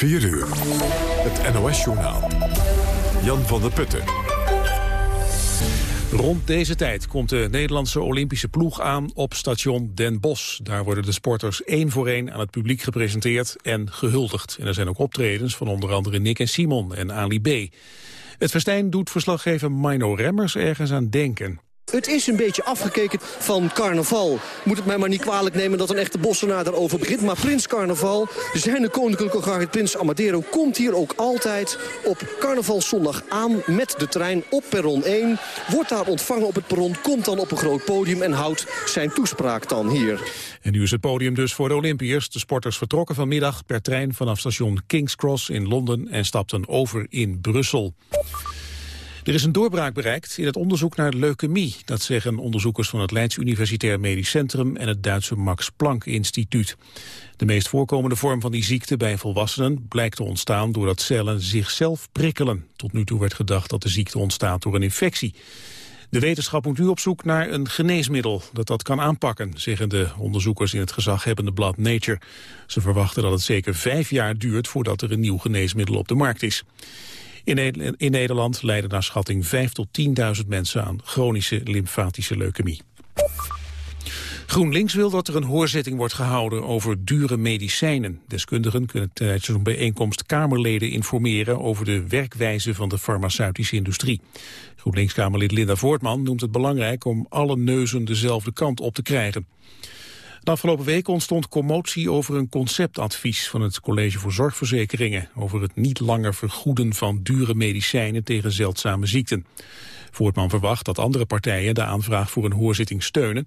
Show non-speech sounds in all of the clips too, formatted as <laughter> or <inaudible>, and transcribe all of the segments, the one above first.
4 uur. Het NOS-journaal. Jan van der Putten. Rond deze tijd komt de Nederlandse Olympische ploeg aan op station Den Bosch. Daar worden de sporters één voor één aan het publiek gepresenteerd en gehuldigd. En er zijn ook optredens van onder andere Nick en Simon en Ali B. Het festijn doet verslaggever Mino Remmers ergens aan denken. Het is een beetje afgekeken van carnaval. Moet het mij maar niet kwalijk nemen dat een echte bossenaar daarover begint. Maar Prins Carnaval, zijn de koninklijke garde Prins Amadero... komt hier ook altijd op carnavalzondag aan met de trein op perron 1. Wordt daar ontvangen op het perron, komt dan op een groot podium... en houdt zijn toespraak dan hier. En nu is het podium dus voor de Olympiërs. De sporters vertrokken vanmiddag per trein vanaf station King's Cross in Londen... en stapten over in Brussel. Er is een doorbraak bereikt in het onderzoek naar leukemie. Dat zeggen onderzoekers van het Leids Universitair Medisch Centrum en het Duitse Max Planck Instituut. De meest voorkomende vorm van die ziekte bij volwassenen blijkt te ontstaan doordat cellen zichzelf prikkelen. Tot nu toe werd gedacht dat de ziekte ontstaat door een infectie. De wetenschap moet nu op zoek naar een geneesmiddel dat dat kan aanpakken, zeggen de onderzoekers in het gezaghebbende blad Nature. Ze verwachten dat het zeker vijf jaar duurt voordat er een nieuw geneesmiddel op de markt is. In, Nederland lijden naar schatting 5 tot 10.000 mensen aan chronische lymfatische leukemie. GroenLinks wil dat er een hoorzitting wordt gehouden over dure medicijnen. Deskundigen kunnen tijdens een bijeenkomst Kamerleden informeren over de werkwijze van de farmaceutische industrie. GroenLinks-Kamerlid Linda Voortman noemt het belangrijk om alle neuzen dezelfde kant op te krijgen. De afgelopen week ontstond commotie over een conceptadvies van het College voor Zorgverzekeringen over het niet langer vergoeden van dure medicijnen tegen zeldzame ziekten. Voortman verwacht dat andere partijen de aanvraag voor een hoorzitting steunen,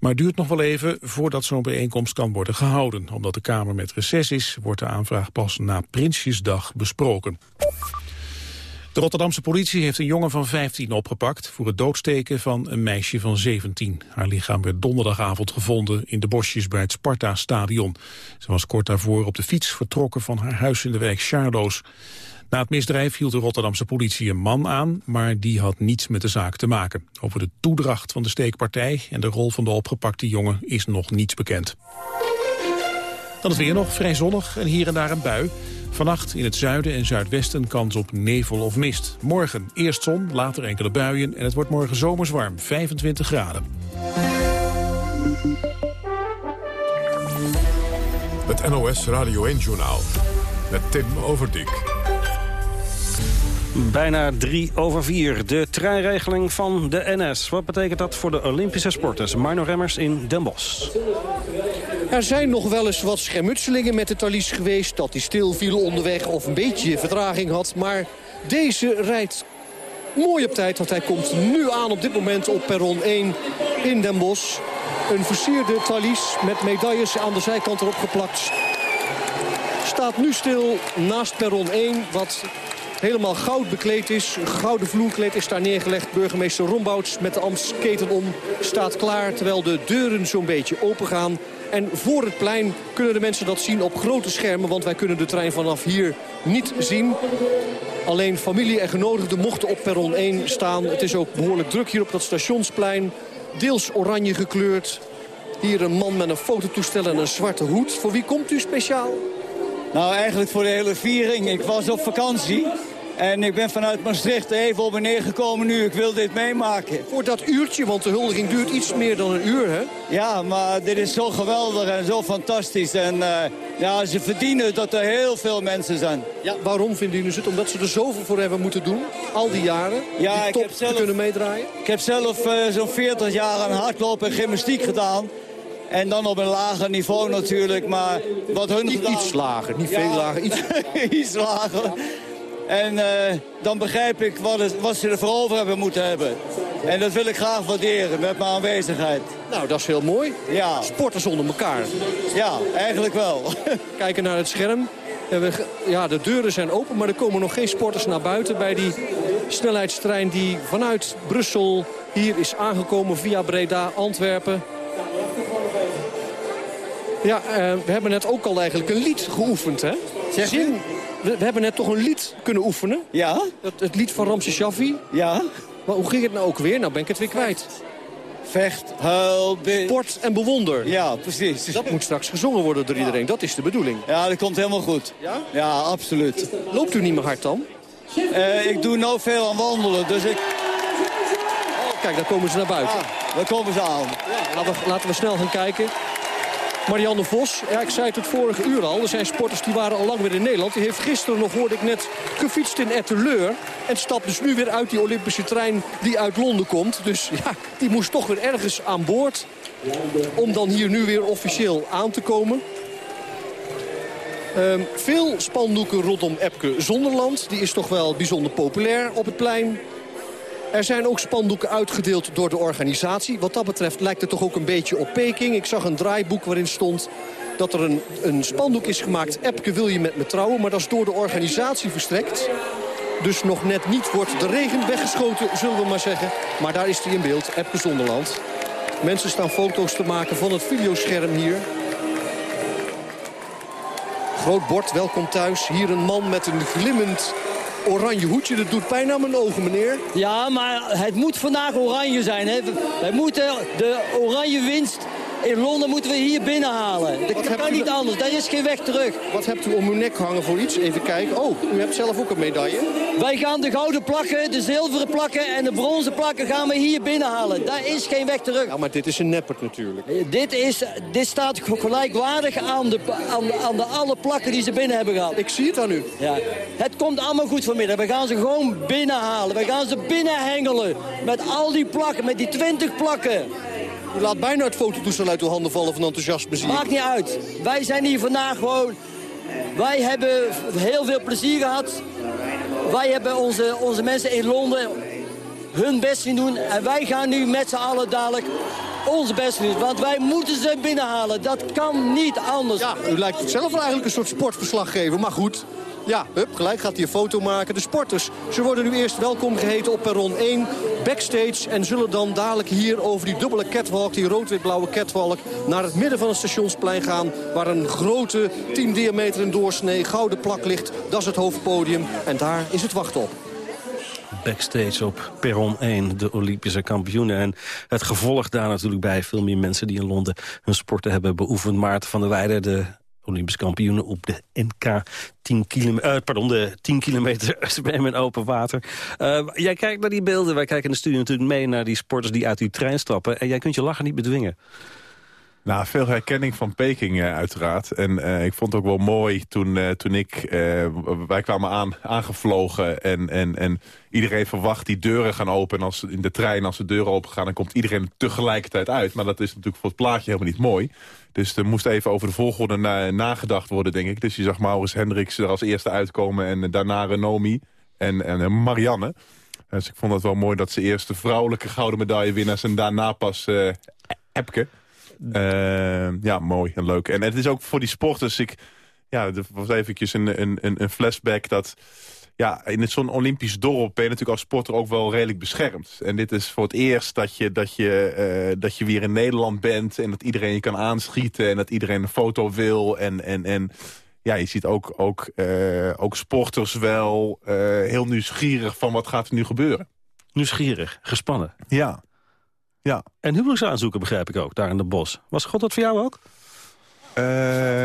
maar duurt nog wel even voordat zo'n bijeenkomst kan worden gehouden. Omdat de Kamer met reces is, wordt de aanvraag pas na Prinsjesdag besproken. De Rotterdamse politie heeft een jongen van 15 opgepakt... voor het doodsteken van een meisje van 17. Haar lichaam werd donderdagavond gevonden in de bosjes bij het Sparta-stadion. Ze was kort daarvoor op de fiets vertrokken van haar huis in de wijk Charloes. Na het misdrijf hield de Rotterdamse politie een man aan... maar die had niets met de zaak te maken. Over de toedracht van de steekpartij en de rol van de opgepakte jongen is nog niets bekend. Dan het weer nog vrij zonnig en hier en daar een bui. Vannacht in het zuiden en zuidwesten kans op nevel of mist. Morgen eerst zon, later enkele buien en het wordt morgen zomers warm, 25 graden. Het NOS Radio 1-journaal met Tim Overdijk. Bijna drie over vier. De treinregeling van de NS. Wat betekent dat voor de Olympische sporters? Marno Remmers in Den Bosch. Er zijn nog wel eens wat schermutselingen met de Thalys geweest. Dat hij stil viel onderweg of een beetje vertraging had. Maar deze rijdt mooi op tijd. Want hij komt nu aan op dit moment op perron 1 in Den Bosch. Een versierde Thalys met medailles aan de zijkant erop geplakt. Staat nu stil naast perron 1. Wat helemaal goud bekleed is. Gouden vloerkleed is daar neergelegd. Burgemeester Rombouts met de Amstketen om staat klaar... terwijl de deuren zo'n beetje open gaan. En voor het plein kunnen de mensen dat zien op grote schermen... want wij kunnen de trein vanaf hier niet zien. Alleen familie en genodigden mochten op perron 1 staan. Het is ook behoorlijk druk hier op dat stationsplein. Deels oranje gekleurd. Hier een man met een fototoestel en een zwarte hoed. Voor wie komt u speciaal? Nou, eigenlijk voor de hele viering. Ik was op vakantie. En ik ben vanuit Maastricht even op en neer gekomen nu. Ik wil dit meemaken. Voor dat uurtje, want de huldiging duurt iets meer dan een uur, hè? Ja, maar dit is zo geweldig en zo fantastisch. En uh, ja, ze verdienen dat er heel veel mensen zijn. Ja, waarom verdienen ze het? Omdat ze er zoveel voor hebben moeten doen, al die jaren, ja, die ik heb zelf, te kunnen meedraaien? Ik heb zelf uh, zo'n 40 jaar aan hardlopen en gymnastiek gedaan. En dan op een lager niveau natuurlijk, maar wat hun niet, gedaan... Iets lager, niet veel lager, iets... <laughs> iets lager. En uh, dan begrijp ik wat, het, wat ze ervoor over hebben moeten hebben. En dat wil ik graag waarderen met mijn aanwezigheid. Nou, dat is heel mooi. Ja. Sporters onder elkaar. Ja, eigenlijk wel. <laughs> Kijken naar het scherm. Ja, de deuren zijn open, maar er komen nog geen sporters naar buiten... bij die snelheidstrein die vanuit Brussel hier is aangekomen via Breda, Antwerpen. Ja, uh, we hebben net ook al eigenlijk een lied geoefend, hè? Zeg je? We, we, hebben net toch een lied kunnen oefenen. Ja. Het, het lied van Ramses Shaffi. Ja. Maar hoe ging het nou ook weer? Nou ben ik het weer kwijt. vecht, huil. Sport en bewonder. Ja, precies. Dat moet straks gezongen worden door iedereen. Dat is de bedoeling. Ja, dat komt helemaal goed. Ja? Ja, absoluut. Loopt u niet meer hard dan? Eh, ik doe nou veel aan wandelen, dus ik... Oh, kijk, daar komen ze naar buiten. Ah, daar komen ze aan. Laten we, laten we snel gaan kijken. Marianne Vos, ja, ik zei het het vorige uur al. Er zijn sporters die waren al lang weer in Nederland. Die heeft gisteren nog, hoorde ik net, gefietst in Etteleur. En stapt dus nu weer uit die Olympische trein die uit Londen komt. Dus ja, die moest toch weer ergens aan boord. Om dan hier nu weer officieel aan te komen. Ehm, veel spandoeken rondom Epke Zonderland. Die is toch wel bijzonder populair op het plein. Er zijn ook spandoeken uitgedeeld door de organisatie. Wat dat betreft lijkt het toch ook een beetje op Peking. Ik zag een draaiboek waarin stond dat er een, een spandoek is gemaakt... Epke wil je met me trouwen, maar dat is door de organisatie verstrekt. Dus nog net niet wordt de regen weggeschoten, zullen we maar zeggen. Maar daar is hij in beeld, Epke Zonderland. Mensen staan foto's te maken van het videoscherm hier. Groot bord, welkom thuis. Hier een man met een glimmend oranje hoedje. Dat doet pijn aan mijn ogen, meneer. Ja, maar het moet vandaag oranje zijn. Hè. Wij moeten de oranje winst in Londen moeten we hier binnenhalen. Dat kan niet dan? anders. Daar is geen weg terug. Wat hebt u om uw nek hangen voor iets? Even kijken. Oh, u hebt zelf ook een medaille. Wij gaan de gouden plakken, de zilveren plakken en de bronzen plakken gaan we hier binnenhalen. Daar is geen weg terug. Ja, maar dit is een neppert natuurlijk. Dit, is, dit staat gelijkwaardig aan de, aan, aan de alle plakken die ze binnen hebben gehad. Ik zie het aan u. Ja. Het komt allemaal goed vanmiddag. We gaan ze gewoon binnenhalen. We gaan ze binnenhengelen. Met al die plakken, met die 20 plakken. U laat bijna het fototoestel uit uw handen vallen van enthousiasme, zie. Maakt niet uit. Wij zijn hier vandaag gewoon... Wij hebben heel veel plezier gehad. Wij hebben onze, onze mensen in Londen hun best zien doen. En wij gaan nu met z'n allen dadelijk ons best doen. Want wij moeten ze binnenhalen. Dat kan niet anders. Ja, u lijkt zelf wel eigenlijk een soort sportverslaggever, maar goed. Ja, hup, gelijk gaat hij een foto maken. De sporters, ze worden nu eerst welkom geheten op perron 1, backstage... en zullen dan dadelijk hier over die dubbele catwalk, die rood-wit-blauwe catwalk... naar het midden van het stationsplein gaan... waar een grote 10 diameter in doorsnee gouden plak ligt. Dat is het hoofdpodium en daar is het wachten op. Backstage op perron 1, de Olympische kampioenen. En het gevolg daar natuurlijk bij. Veel meer mensen die in Londen hun sporten hebben beoefend. Maarten van der Weijden, de Olympisch kampioenen op de NK 10 kilometer, eh, pardon, de 10 kilometer <laughs> zwemmen in open water. Eh, jij kijkt naar die beelden. Wij kijken in de studio natuurlijk mee naar die sporters die uit die trein stappen. En jij kunt je lachen niet bedwingen. Nou, veel herkenning van Peking uh, uiteraard. En ik vond het ook wel mooi toen, toen ik... wij kwamen aan, aangevlogen en, en, en iedereen verwacht die deuren gaan open. En als in de trein, als de deuren open gaan, dan komt iedereen tegelijkertijd uit. Maar dat is natuurlijk voor het plaatje helemaal niet mooi. Dus er moest even over de volgorde na, nagedacht worden, denk ik. Dus je zag Maurits Hendricks er als eerste uitkomen en daarna Renomi en, en Marianne. Dus ik vond het wel mooi dat ze eerst de vrouwelijke gouden medaille winnaars en daarna pas Epke. Uh, ja, mooi en leuk. En het is ook voor die sporters... Ik, ja, er was eventjes een, een, een flashback dat... Ja, in zo'n Olympisch dorp ben je natuurlijk als sporter ook wel redelijk beschermd. En dit is voor het eerst dat je, dat je, uh, dat je weer in Nederland bent... en dat iedereen je kan aanschieten en dat iedereen een foto wil. En, en, en ja, je ziet ook, ook, uh, ook sporters wel uh, heel nieuwsgierig van wat gaat er nu gebeuren. Nieuwsgierig, gespannen. Ja. Ja. En huwelijksaanzoeken begrijp ik ook, daar in de bos. Was God dat voor jou ook? Uh,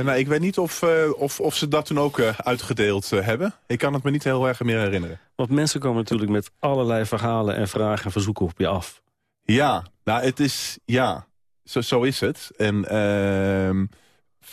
nou, ik weet niet of, uh, of, of ze dat toen ook uh, uitgedeeld hebben. Ik kan het me niet heel erg meer herinneren. Want mensen komen natuurlijk met allerlei verhalen en vragen en verzoeken op je af. Ja, nou het is, ja, zo, zo is het. En ehm,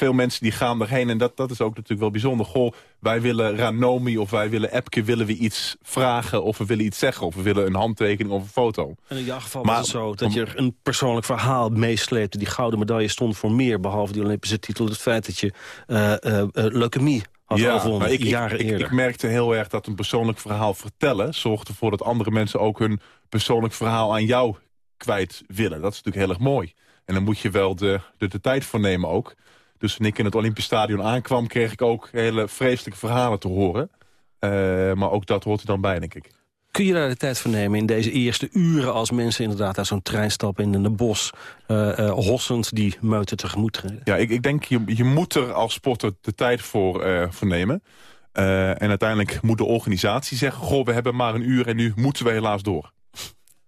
veel mensen die gaan erheen en dat, dat is ook natuurlijk wel bijzonder. Goh, wij willen Ranomi of wij willen Epke, willen we iets vragen of we willen iets zeggen. Of we willen een handtekening of een foto. En in jouw geval maar, was het zo dat je een persoonlijk verhaal meesleepte. Die gouden medaille stond voor meer, behalve die Olympische titel. Het feit dat je uh, uh, leukemie had ja, overwonnen, ik, jaren ik, eerder. Ik, ik merkte heel erg dat een persoonlijk verhaal vertellen... zorgt ervoor dat andere mensen ook hun persoonlijk verhaal aan jou kwijt willen. Dat is natuurlijk heel erg mooi. En dan moet je wel de, de, de tijd voor nemen ook. Dus toen ik in het Olympisch Stadion aankwam... kreeg ik ook hele vreselijke verhalen te horen. Uh, maar ook dat hoort er dan bij, denk ik. Kun je daar de tijd voor nemen in deze eerste uren... als mensen inderdaad uit zo'n trein stappen in een bos... Uh, uh, hossend die meute tegemoet treden? Ja, ik, ik denk je, je moet er als sporter de tijd voor, voor nemen. en uiteindelijk moet de organisatie zeggen... goh, we hebben maar een uur en nu moeten we helaas door.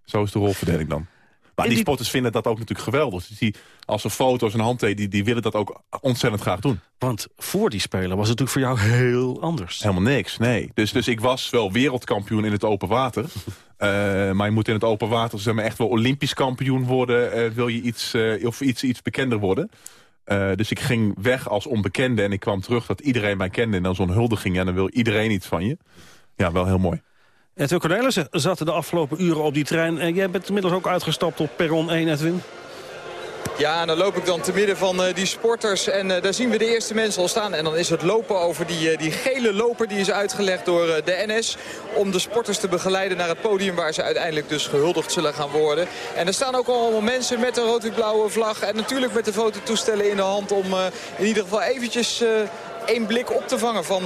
Zo is de rolverdeling dan. Maar die, sporters vinden dat ook natuurlijk geweldig. Dus die, als ze foto's en handtekeningen, die, die willen dat ook ontzettend graag doen. Want voor die Spelen was het natuurlijk voor jou heel anders. Helemaal niks, nee. Dus, dus ik was wel wereldkampioen in het open water. Uh, <laughs> maar je moet in het open water zeg maar, echt wel olympisch kampioen worden... Uh, wil je iets, uh, of iets, iets bekender worden. dus ik ging weg als onbekende en ik kwam terug dat iedereen mij kende. En dan zo'n huldiging en dan wil iedereen iets van je. Ja, wel heel mooi. Edwin Cornelissen zat de afgelopen uren op die trein. En jij bent inmiddels ook uitgestapt op perron 1, Edwin. Ja, en dan loop ik dan te midden van uh, die sporters. En uh, daar zien we de eerste mensen al staan. En dan is het lopen over die, uh, die gele loper die is uitgelegd door de NS. Om de sporters te begeleiden naar het podium waar ze uiteindelijk dus gehuldigd zullen gaan worden. En er staan ook allemaal mensen met een rood-wit-blauwe vlag. En natuurlijk met de fototoestellen in de hand om in ieder geval eventjes één blik op te vangen van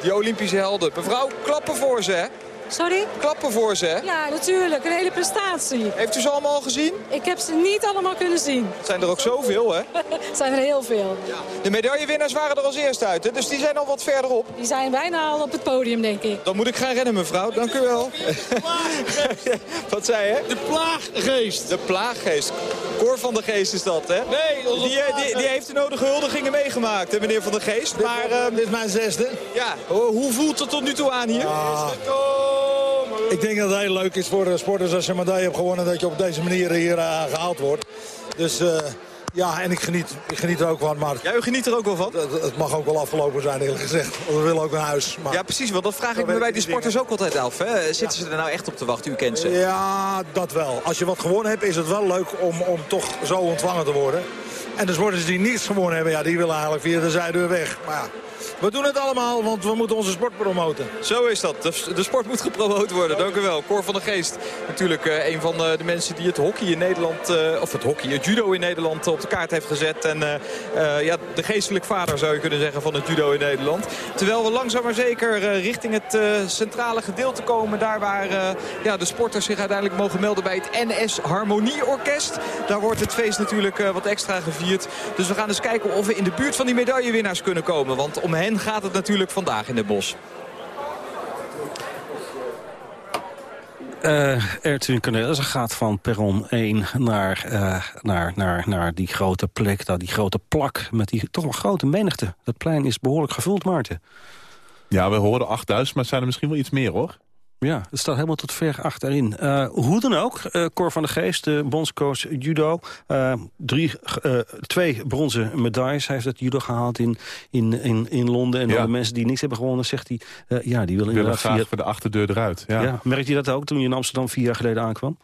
die Olympische helden. Mevrouw, klappen voor ze hè? Sorry? Klappen voor ze, hè? Ja, natuurlijk. Een hele prestatie. Heeft u ze allemaal gezien? Ik heb ze niet allemaal kunnen zien. Zijn er ook zoveel, hè? <laughs> zijn er heel veel. Ja. De medaillewinnaars waren er als eerste uit, hè? Dus die zijn al wat verderop. Die zijn bijna al op het podium, denk ik. Dan moet ik gaan rennen, mevrouw. Dank u wel. <laughs> wat zei je? De plaaggeest. De plaaggeest. Cor van de Geest is dat, hè? Nee, die, eh, die, die, heeft de nodige huldigingen meegemaakt, hè, meneer van de Geest. Maar, uh, dit is mijn zesde. Ja, hoe voelt het tot nu toe aan hier? Ah. Ik denk dat het heel leuk is voor de sporters als je een medaille hebt gewonnen... dat je op deze manier hier uh, gehaald wordt. Dus uh, ja, en ik geniet, ik geniet er ook van. Maar ja, u geniet er ook wel van? Het, het mag ook wel afgelopen zijn, eerlijk gezegd. Want we willen ook naar huis. Maar ja, precies. Want dat vraag ik me bij die sporters ook altijd af. Hè? Zitten ze er nou echt op te wachten? U kent ze. Ja, dat wel. Als je wat gewonnen hebt, is het wel leuk om, om toch zo ontvangen te worden. En de sporters die niets gewonnen hebben, ja, die willen eigenlijk via de zijdeur weg. Maar ja, we doen het allemaal, want we moeten onze sport promoten. Zo is dat. De, sport moet gepromoot worden. Dank u wel. Cor van der Geest. Natuurlijk uh, een van uh, de mensen die het hockey in Nederland... Uh, of het hockey, het judo in Nederland op de kaart heeft gezet. En ja, de geestelijk vader zou je kunnen zeggen van het judo in Nederland. Terwijl we langzaam maar zeker richting het centrale gedeelte komen. Daar waar ja, de sporters zich uiteindelijk mogen melden bij het NS Harmonieorkest. Daar wordt het feest natuurlijk wat extra gevierd. Dus we gaan eens kijken of we in de buurt van die medaillewinnaars kunnen komen. Want om hen gaat het natuurlijk vandaag in het bos. Uh, Erwin Cornelissen gaat van perron 1 naar, uh, naar, naar, naar die grote plek, daar die grote plak met die toch wel grote menigte. Dat plein is behoorlijk gevuld, Maarten. Ja, we horen 8000, maar het zijn er misschien wel iets meer, hoor. Ja, het staat helemaal tot ver achterin. Uh, hoe dan ook, uh, Cor van der Geest, de bondscoach judo. Uh, drie, twee bronzen medailles. Hij heeft het judo gehaald in, in, in, in Londen. En ja. de mensen die niks hebben gewonnen, zegt hij... ja, die willen inderdaad... graag via... voor de achterdeur eruit. Ja. ja. merkte je dat ook toen je in Amsterdam vier jaar geleden aankwam?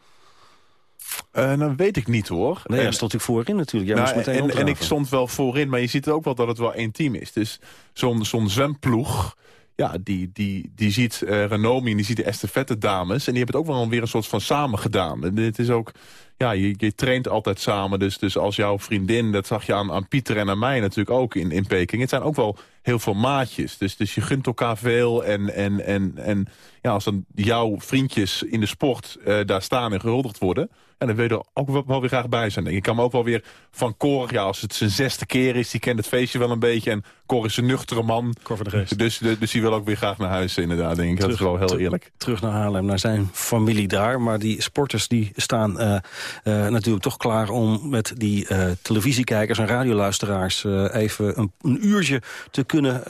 Uh, nou weet ik niet hoor. Nee, daar stond ik voorin natuurlijk. Jij nou, meteen en, en, ik stond wel voorin, maar je ziet ook wel dat het wel één team is. Dus zo'n zo'n zwemploeg ja, die, die, die ziet uh, Renomi en die ziet de estafette dames. En die hebben het ook wel weer een soort van samen gedaan. En dit is ook, ja, je, je traint altijd samen. Dus, dus als jouw vriendin, dat zag je aan, aan Pieter en aan mij natuurlijk ook in, in Peking. Het zijn ook wel heel veel maatjes. Dus, dus je gunt elkaar veel. En, en, en, en ja, als dan jouw vriendjes in de sport uh, daar staan en gehuldigd worden... En dan wil je er ook wel weer graag bij zijn. Ik kan me ook wel weer van Cor, ja, als het zijn zesde keer is... die kent het feestje wel een beetje. En Cor is een nuchtere man. Cor van de Geest. Dus, dus die wil ook weer graag naar huis, inderdaad, denk ik. Terug, dat is wel heel eerlijk. Terug naar Haarlem, naar zijn familie daar. Maar die sporters die staan uh, uh, natuurlijk toch klaar... om met die uh, televisiekijkers en radioluisteraars... even een, een, uurtje te kunnen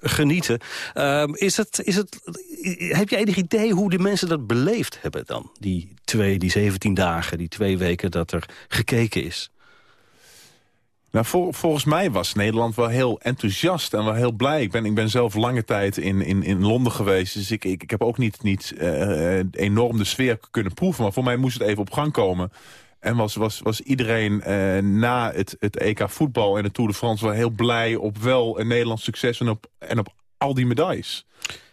genieten. Ehm, is het, is het, heb je enig idee hoe de mensen dat beleefd hebben dan? Die twee, die 17 dagen, die twee weken dat er gekeken is. Nou, volgens mij was Nederland wel heel enthousiast en wel heel blij. Ik ben, ik ben zelf lange tijd in, in, in Londen geweest. Dus ik, ik, ik heb ook niet, niet uh, enorm de sfeer kunnen proeven. Maar voor mij moest het even op gang komen. En was, was, was iedereen uh, na het, het EK voetbal en de Tour de France... wel heel blij op wel een Nederlands succes en op, en op al die medailles.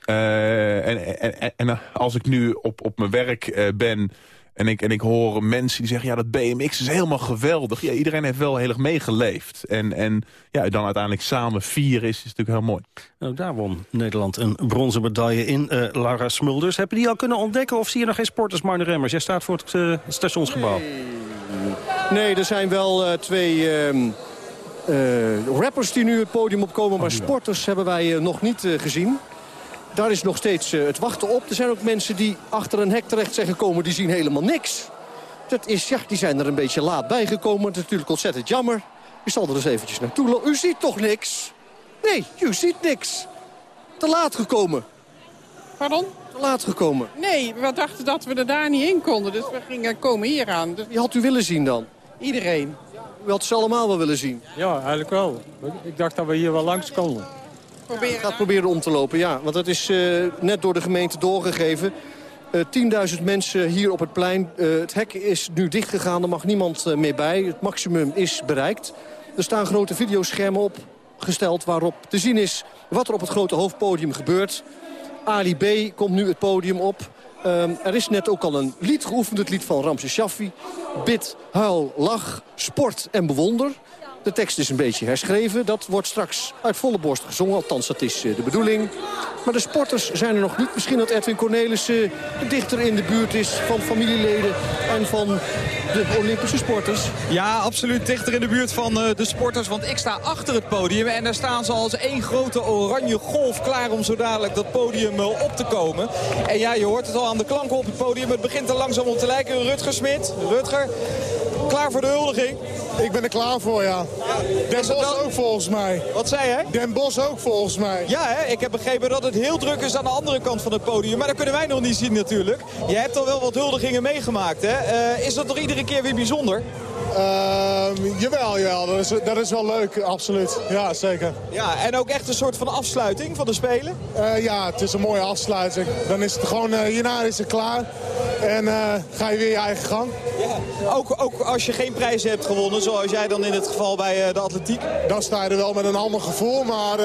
Uh, en, en, en als ik nu op, op mijn werk uh, ben... En ik, en ik hoor mensen die zeggen, ja, dat BMX is helemaal geweldig. Ja, iedereen heeft wel heel erg meegeleefd. En, en ja, dan uiteindelijk samen vier is, is natuurlijk heel mooi. Nou, daar won Nederland een bronzen medaille in. Uh, Lara Smulders, hebben die al kunnen ontdekken? Of zie je nog geen sporters, Marne Remmers? Jij staat voor het uh, stationsgebouw. Nee. nee. er zijn wel uh, twee... rappers die nu het podium opkomen, maar sporters hebben wij nog niet gezien. Daar is nog steeds het wachten op. Er zijn ook mensen die achter een hek terecht zijn gekomen. Die zien helemaal niks. Dat is, ja, die zijn er een beetje laat bijgekomen. Dat is natuurlijk ontzettend jammer. U zal er eens eventjes naartoe lopen. U ziet toch niks? Nee, u ziet niks. Te laat gekomen. Pardon? Te laat gekomen. Nee, we dachten dat we er daar niet in konden. Dus we gingen komen hier aan. Dus Wie had u willen zien dan? iedereen. U had ze allemaal wel willen zien. Ja, eigenlijk wel. Ik dacht dat we hier wel langs konden. Proberen Gaat proberen om te lopen, ja. Want dat is eh, net door de gemeente doorgegeven. Eh 10.000 mensen hier op het plein. Eh, het hek is nu dichtgegaan, er mag niemand meer bij. Het maximum is bereikt. Er staan grote videoschermen opgesteld waarop te zien is... wat er op het grote hoofdpodium gebeurt. Ali B. komt nu het podium op. Er is net ook al een lied geoefend, het lied van Ramses Shaffi. Bid, huil, lach, sport en bewonder. De tekst is een beetje herschreven. Dat wordt straks uit volle borst gezongen. Althans, dat is eh, de bedoeling. Maar de sporters zijn er nog niet. Misschien dat Edwin Cornelissen dichter in de buurt is van familieleden en van de Olympische sporters. Ja, absoluut dichter in de buurt van eh, de sporters. Want ik sta achter het podium. En daar staan ze als één grote oranje golf klaar om zo dadelijk dat podium eh, op te komen. En ja, je hoort het al aan de klanken op het podium. Het begint er langzaam op te lijken. Rutger Smit, Rutger, klaar voor de huldiging? Ik ben er klaar voor, ja. Den Bos ook volgens mij. Wat zei hij? Den Bos ook volgens mij. Ja, hè? ik heb begrepen dat het heel druk is aan de andere kant van het podium. Maar dat kunnen wij nog niet zien natuurlijk. Je hebt al wel wat huldigingen meegemaakt, hè? Eh, is dat toch iedere keer weer bijzonder? Ehm, jawel, jawel. Dat is, dat is wel leuk, absoluut. Ja, zeker. Ja, en ook echt een soort van afsluiting van de Spelen? Eh, ja, het is een mooie afsluiting. Dan is het gewoon, eh, hierna is het klaar. En eh, ga je weer je eigen gang. Ja. Ook, ook als je geen prijzen hebt gewonnen, zoals jij dan in het geval bij de atletiek? Dan sta je er wel met een ander gevoel, maar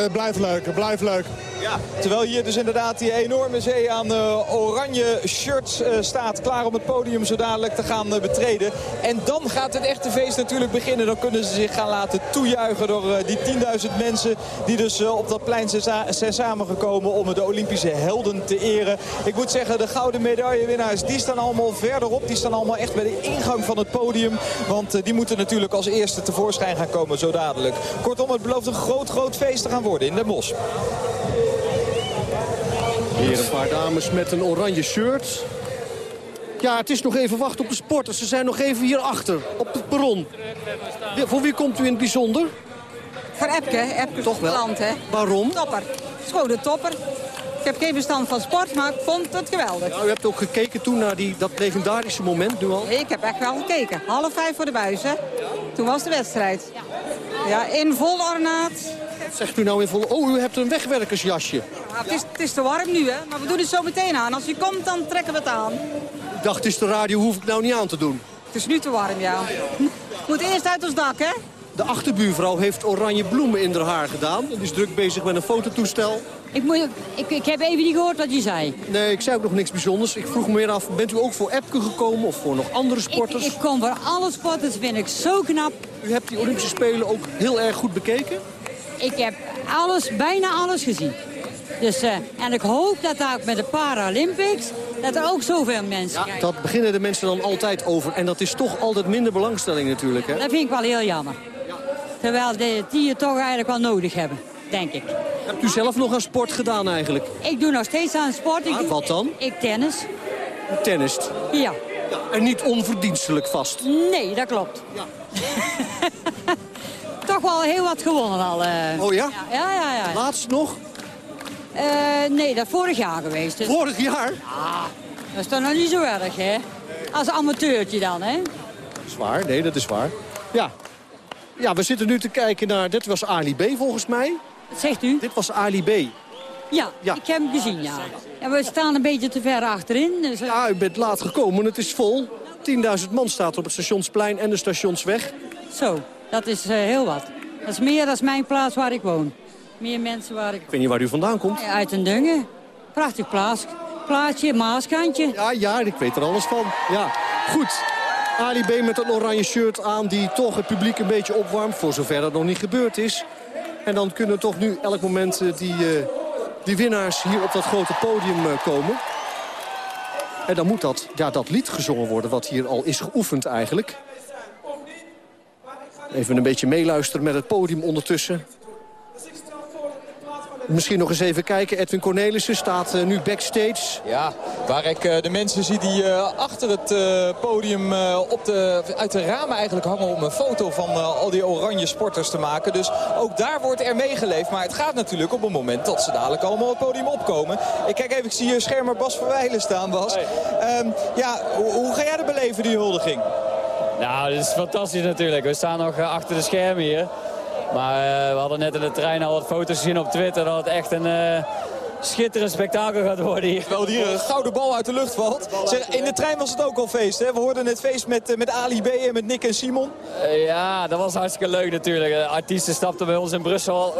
het blijft leuk. Het blijft leuk. Ja, terwijl hier dus inderdaad die enorme zee aan oranje shirts staat. Klaar om het podium zo dadelijk te gaan betreden. En dan gaat het echte feest natuurlijk beginnen. Dan kunnen ze zich gaan laten toejuichen door eh, die 10.000 mensen... die dus eh, op dat plein zijn, sa- zijn samengekomen om de Olympische helden te eren. Ik moet zeggen, de gouden medaillewinnaars die staan allemaal verderop. Die staan allemaal echt bij de ingang van het podium. Want eh, die moeten natuurlijk als eerste tevoorschijn gaan komen zo dadelijk. Kortom, het belooft een groot, groot feest te gaan worden in Den Bosch. Hier een paar dames met een oranje shirt. Ja, het is nog even wachten op de sporters. Ze zijn nog even hierachter, op het perron. Voor wie komt u in het bijzonder? Voor Epke, Epke Toch wel? Land, hè. Waarom? Topper. Schoon de topper. Ik heb geen verstand van sport, maar ik vond het geweldig. Ja, u hebt ook gekeken toen naar die, dat legendarische moment nu al. Ik heb echt wel gekeken. Half vijf voor de buis, hè. Toen was de wedstrijd. Ja, in vol ornaat. Wat zegt u nou in vol... Oh, u hebt een wegwerkersjasje. Ja, het, is, het is te warm nu, hè. Maar we doen het zo meteen aan. Als u komt, dan trekken we het aan. Ik dacht, is de radio, hoef ik nou niet aan te doen. Het is nu te warm, ja. Moet eerst uit ons dak, hè. De achterbuurvrouw heeft oranje bloemen in haar haar gedaan. En is druk bezig met een fototoestel. Ik, moet, ik, ik heb even niet gehoord wat je zei. Nee, ik zei ook nog niks bijzonders. Ik vroeg me meer af, bent u ook voor Epke gekomen of voor nog andere Ik, sporters? ik kom voor alle sporters, vind ik zo knap. U hebt die Olympische Spelen ook heel erg goed bekeken? Ik heb alles, bijna alles gezien. Dus, eh, en ik hoop dat daar met de Paralympics, dat er ook zoveel mensen kijken. Dat beginnen de mensen dan altijd over. En dat is toch altijd minder belangstelling natuurlijk, hè? Dat vind ik wel heel jammer. Terwijl de, die het toch eigenlijk wel nodig hebben, denk ik. Hebt u zelf nog aan sport gedaan eigenlijk? Ik doe nog steeds aan sport. Ik, Ah, wat dan? Ik tennis. Tennist. Ja. En niet onverdienstelijk vast. Nee, dat klopt. <laughs> toch wel heel wat gewonnen al. eh. Oh ja? Ja, ja, ja. Laatst nog? Eh, nee, dat is vorig jaar geweest. Dus. Vorig jaar? Dat is toch nog niet zo erg, hè? Als amateurtje dan, hè? Dat is waar, nee, dat is waar. Ja. Ja, we zitten nu te kijken naar... Dit was Ali B volgens mij. Wat zegt u? Dit was Ali B. Ja, Ja. ik heb hem gezien, ja. En we staan een beetje te ver achterin. Dus, eh, Ja, u bent laat gekomen, het is vol. 10.000 man staat op het stationsplein en de stationsweg. Zo, dat is eh, heel wat. Dat is meer dan mijn plaats waar ik woon. Meer mensen waar ik... Ik weet niet waar u vandaan komt. Ja, Uit een Dungen. Prachtig plaats. Plaatsje, Maaskantje. Ja, ja, ik weet er alles van. Ja, goed. Ali B met een oranje shirt aan die toch het publiek een beetje opwarmt. Voor zover dat nog niet gebeurd is. En dan kunnen toch nu elk moment eh, die, eh, die winnaars hier op dat grote podium eh, komen. En dan moet dat, ja, dat lied gezongen worden wat hier al is geoefend eigenlijk. Even een beetje meeluisteren met het podium ondertussen. Misschien nog eens even kijken. Edwin Cornelissen staat uh, nu backstage. Ja, waar ik uh, de mensen zie die uh, achter het podium op de, uit de ramen eigenlijk hangen... om een foto van al die oranje sporters te maken. Dus ook daar wordt er meegeleefd. Maar het gaat natuurlijk op het moment dat ze dadelijk allemaal het podium opkomen. Ik kijk even, ik zie hier schermer Bas van Weilen staan, Bas. Um, ja, hoe, hoe ga jij dat beleven, die huldiging? Nou, dat is fantastisch natuurlijk. We staan nog achter de schermen hier. Maar uh, we hadden net in de trein al wat foto's gezien op Twitter. Dat het echt een uh, schitterend spektakel gaat worden hier. Wel hier een gouden bal uit de lucht valt. Zeg, in de trein was het ook al feest. Hè? We hoorden net feest met, uh, met Ali B en met Nick en Simon. ja, dat was hartstikke leuk natuurlijk. De artiesten stapten bij ons in Brussel,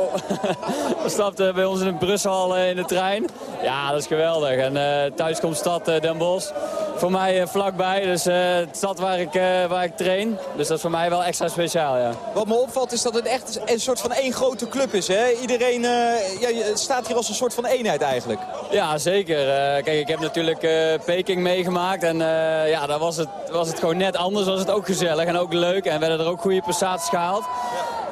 <laughs> stapten bij ons in Brussel in de trein. Ja, dat is geweldig. En thuis komt stad Den Bosch voor mij vlakbij. Dus uh, het stad waar ik, uh, waar ik train. Dus dat is voor mij wel extra speciaal, ja. Wat me opvalt is dat het echt een soort van één grote club is, hè? Iedereen uh, ja, staat hier als een soort van eenheid eigenlijk. Ja, zeker. kijk, ik heb natuurlijk Peking meegemaakt. En ja, daar was het, was het gewoon net anders. Was het ook gezellig en ook leuk. En werden er ook goede prestaties gehaald.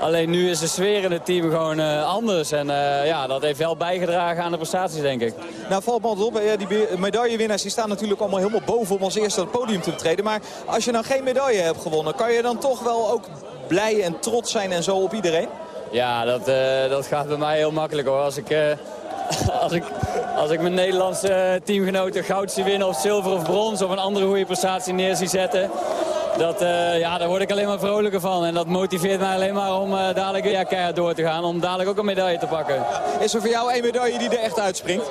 Alleen nu is de sfeer in het team gewoon uh, anders. En uh, ja, dat heeft wel bijgedragen aan de prestaties, denk ik. Nou, valt me op. Ja, die medaillewinnaars die staan natuurlijk allemaal helemaal boven om als eerste het podium te betreden. Maar als je dan geen medaille hebt gewonnen, kan je dan toch wel ook blij en trots zijn en zo op iedereen? Ja, dat, uh, dat gaat bij mij heel makkelijk hoor. Als ik, <laughs> als ik, als ik mijn Nederlandse teamgenoten goud zie winnen of zilver of brons of een andere goede prestatie neer zie zetten dat, uh, ja, daar word ik alleen maar vrolijker van. En dat motiveert mij alleen maar om uh, dadelijk ja, keihard door te gaan. Om dadelijk ook een medaille te pakken. Is er voor jou één medaille die er echt uitspringt?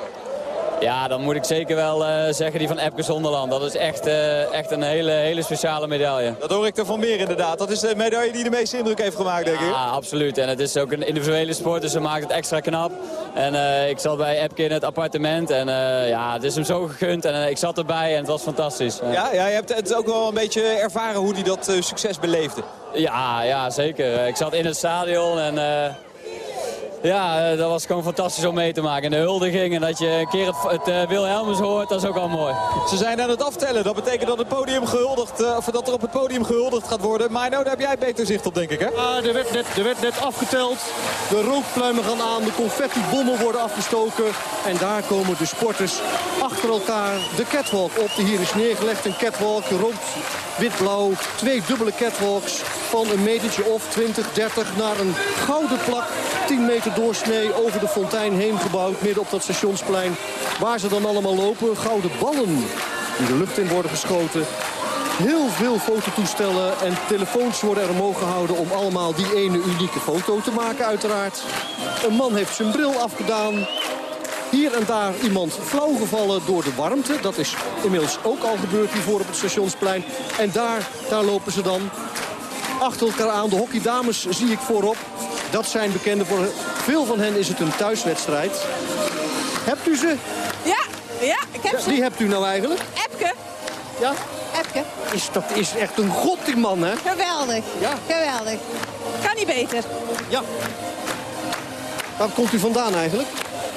Ja, dan moet ik zeker wel uh, zeggen die van Epke Zonderland. Dat is echt, uh, echt een hele, hele speciale medaille. Dat hoor ik er van meer inderdaad. Dat is de medaille die de meeste indruk heeft gemaakt, denk ik. Ja, absoluut. En het is ook een individuele sport, dus dat maakt het extra knap. En uh, ik zat bij Epke in het appartement en ja, het is hem zo gegund. En ik zat erbij en het was fantastisch. Ja, ja je hebt het ook wel een beetje ervaren hoe hij dat succes beleefde. Ja, ja, zeker. Ik zat in het stadion en... Ja, dat was gewoon fantastisch om mee te maken. En de huldiging en dat je een keer het, het uh, Wilhelmus hoort, dat is ook al mooi. Ze zijn aan het aftellen. Dat betekent dat, het podium gehuldigd, uh, of dat er op het podium gehuldigd gaat worden. Maar nou, daar heb jij beter zicht op, denk ik, hè? Ah, er, werd net, er werd net afgeteld. De rookpluimen gaan aan, de confettibommen worden afgestoken. En daar komen de sporters achter elkaar de catwalk op. Hier is neergelegd een catwalk, rood, wit-blauw. Twee dubbele catwalks van een metertje of 20, 30 naar een gouden plak. 10 meter doorsnee over de fontein heen gebouwd. Midden op dat stationsplein. Waar ze dan allemaal lopen. Gouden ballen die de lucht in worden geschoten. Heel veel fototoestellen en telefoons worden er omhoog gehouden... om allemaal die ene unieke foto te maken uiteraard. Een man heeft zijn bril afgedaan. Hier en daar iemand flauw gevallen door de warmte. Dat is inmiddels ook al gebeurd hiervoor op het stationsplein. En daar, daar lopen ze dan achter elkaar aan. De hockeydames zie ik voorop. Dat zijn bekende voor veel van hen is het een thuiswedstrijd. Hebt u ze? Ja, ja, ik heb ze. Wie hebt u nou eigenlijk? Epke. Ja? Epke. Is, dat is echt een god, die man, hè? Geweldig. Ja? Geweldig. Kan niet beter. Ja. Waar komt u vandaan eigenlijk?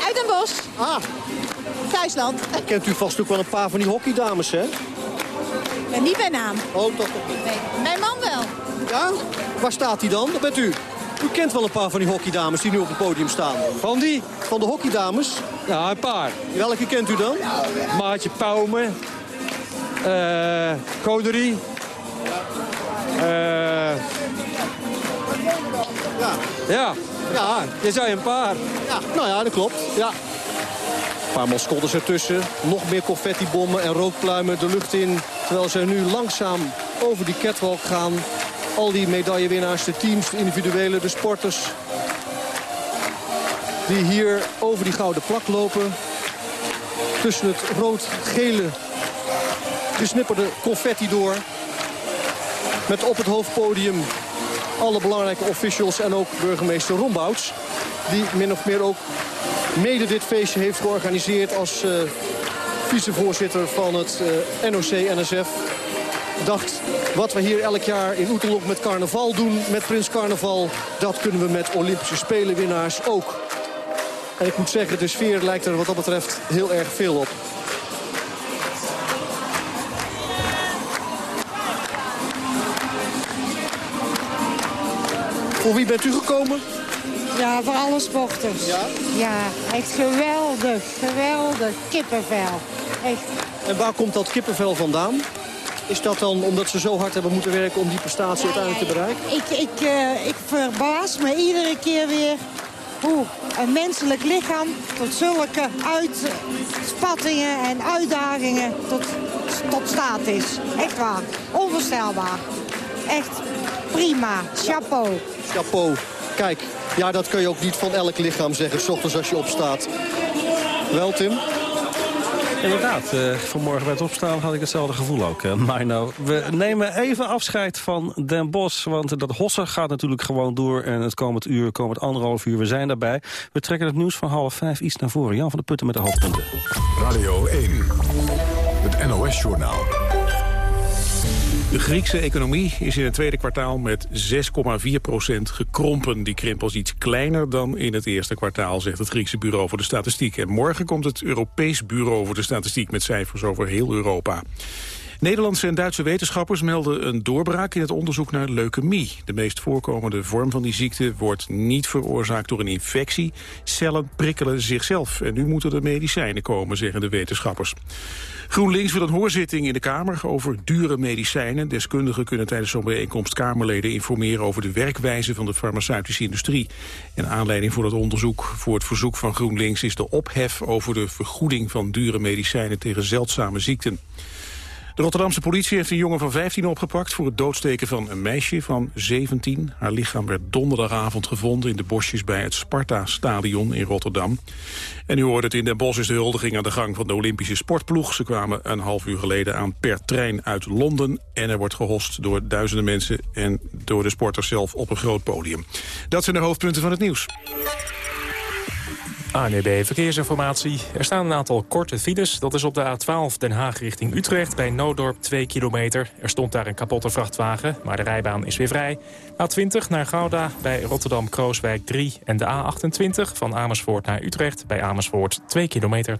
Uit Den Bosch. Ah. Thuisland. Kent u vast ook wel een paar van die hockeydames, hè? En niet bij naam. Oh, toch niet? Nee, mijn man wel. Ja? Waar staat hij dan? Dat bent u. U kent wel een paar van die hockeydames die nu op het podium staan. Van die? Van de hockeydames? Ja, een paar. Welke kent u dan? Maatje Pauwme. Uh, Coderie. Uh, ja. Ja. Ja, je zei een paar. Ja, nou ja, dat klopt. Ja. Een paar mascottes ertussen. Nog meer confettibommen en rookpluimen de lucht in. Terwijl ze nu langzaam over die catwalk gaan. Al die medaillewinnaars, de teams, de individuele, de sporters. Die hier over die gouden plak lopen. Tussen het rood-gele gesnipperde confetti door. Met op het hoofdpodium alle belangrijke officials en ook burgemeester Rombouts. Die min of meer ook mede dit feestje heeft georganiseerd als uh, vicevoorzitter van het uh, NOC-NSF. Dacht, wat we hier elk jaar in Oetelok met carnaval doen, met Prins Carnaval... dat kunnen we met Olympische Spelenwinnaars ook. En ik moet zeggen, de sfeer lijkt er wat dat betreft heel erg veel op. Voor wie bent u gekomen? Ja, voor alle sporters. Ja? Ja, echt geweldig, geweldig. Kippenvel. Echt. En waar komt dat kippenvel vandaan? Is dat dan omdat ze zo hard hebben moeten werken om die prestatie uiteindelijk te bereiken? Ik, ik, eh, ik verbaas me iedere keer weer hoe een menselijk lichaam tot zulke uitspattingen en uitdagingen tot, tot staat is. Echt waar. Onvoorstelbaar. Echt prima. Chapeau. Chapeau. Kijk, ja, dat kun je ook niet van elk lichaam zeggen, s ochtends als je opstaat. Wel, Tim? Inderdaad, eh, vanmorgen bij het opstaan had ik hetzelfde gevoel ook. Uh, we nemen even afscheid van Den Bosch. Want dat hossen gaat natuurlijk gewoon door. En het komend uur, komend anderhalf uur, we zijn daarbij. We trekken het nieuws van half vijf iets naar voren. Jan van der Putten met de hoofdpunten. Radio 1, het NOS-journaal. De Griekse economie is in het tweede kwartaal met 6,4% gekrompen. Die krimp was iets kleiner dan in het eerste kwartaal, zegt het Griekse Bureau voor de Statistiek. En morgen komt het Europees Bureau voor de Statistiek met cijfers over heel Europa. Nederlandse en Duitse wetenschappers melden een doorbraak in het onderzoek naar leukemie. De meest voorkomende vorm van die ziekte wordt niet veroorzaakt door een infectie. Cellen prikkelen zichzelf en nu moeten er medicijnen komen, zeggen de wetenschappers. GroenLinks wil een hoorzitting in de Kamer over dure medicijnen. Deskundigen kunnen tijdens zo'n bijeenkomst Kamerleden informeren over de werkwijze van de farmaceutische industrie. En aanleiding voor het onderzoek voor het verzoek van GroenLinks is de ophef over de vergoeding van dure medicijnen tegen zeldzame ziekten. De Rotterdamse politie heeft een jongen van 15 opgepakt... voor het doodsteken van een meisje van 17. Haar lichaam werd donderdagavond gevonden in de bosjes... bij het Sparta-stadion in Rotterdam. En u hoort het in Den Bosch is de huldiging aan de gang van de Olympische sportploeg. Ze kwamen een half uur geleden aan per trein uit Londen. En er wordt gehost door duizenden mensen... en door de sporters zelf op een groot podium. Dat zijn de hoofdpunten van het nieuws. ANEB Verkeersinformatie. Er staan een aantal korte files. Dat is op de A12 Den Haag richting Utrecht bij Noodorp 2 kilometer. Er stond daar een kapotte vrachtwagen, maar de rijbaan is weer vrij. A20 naar Gouda bij Rotterdam-Krooswijk 3. En de A28 van Amersfoort naar Utrecht bij Amersfoort 2 kilometer.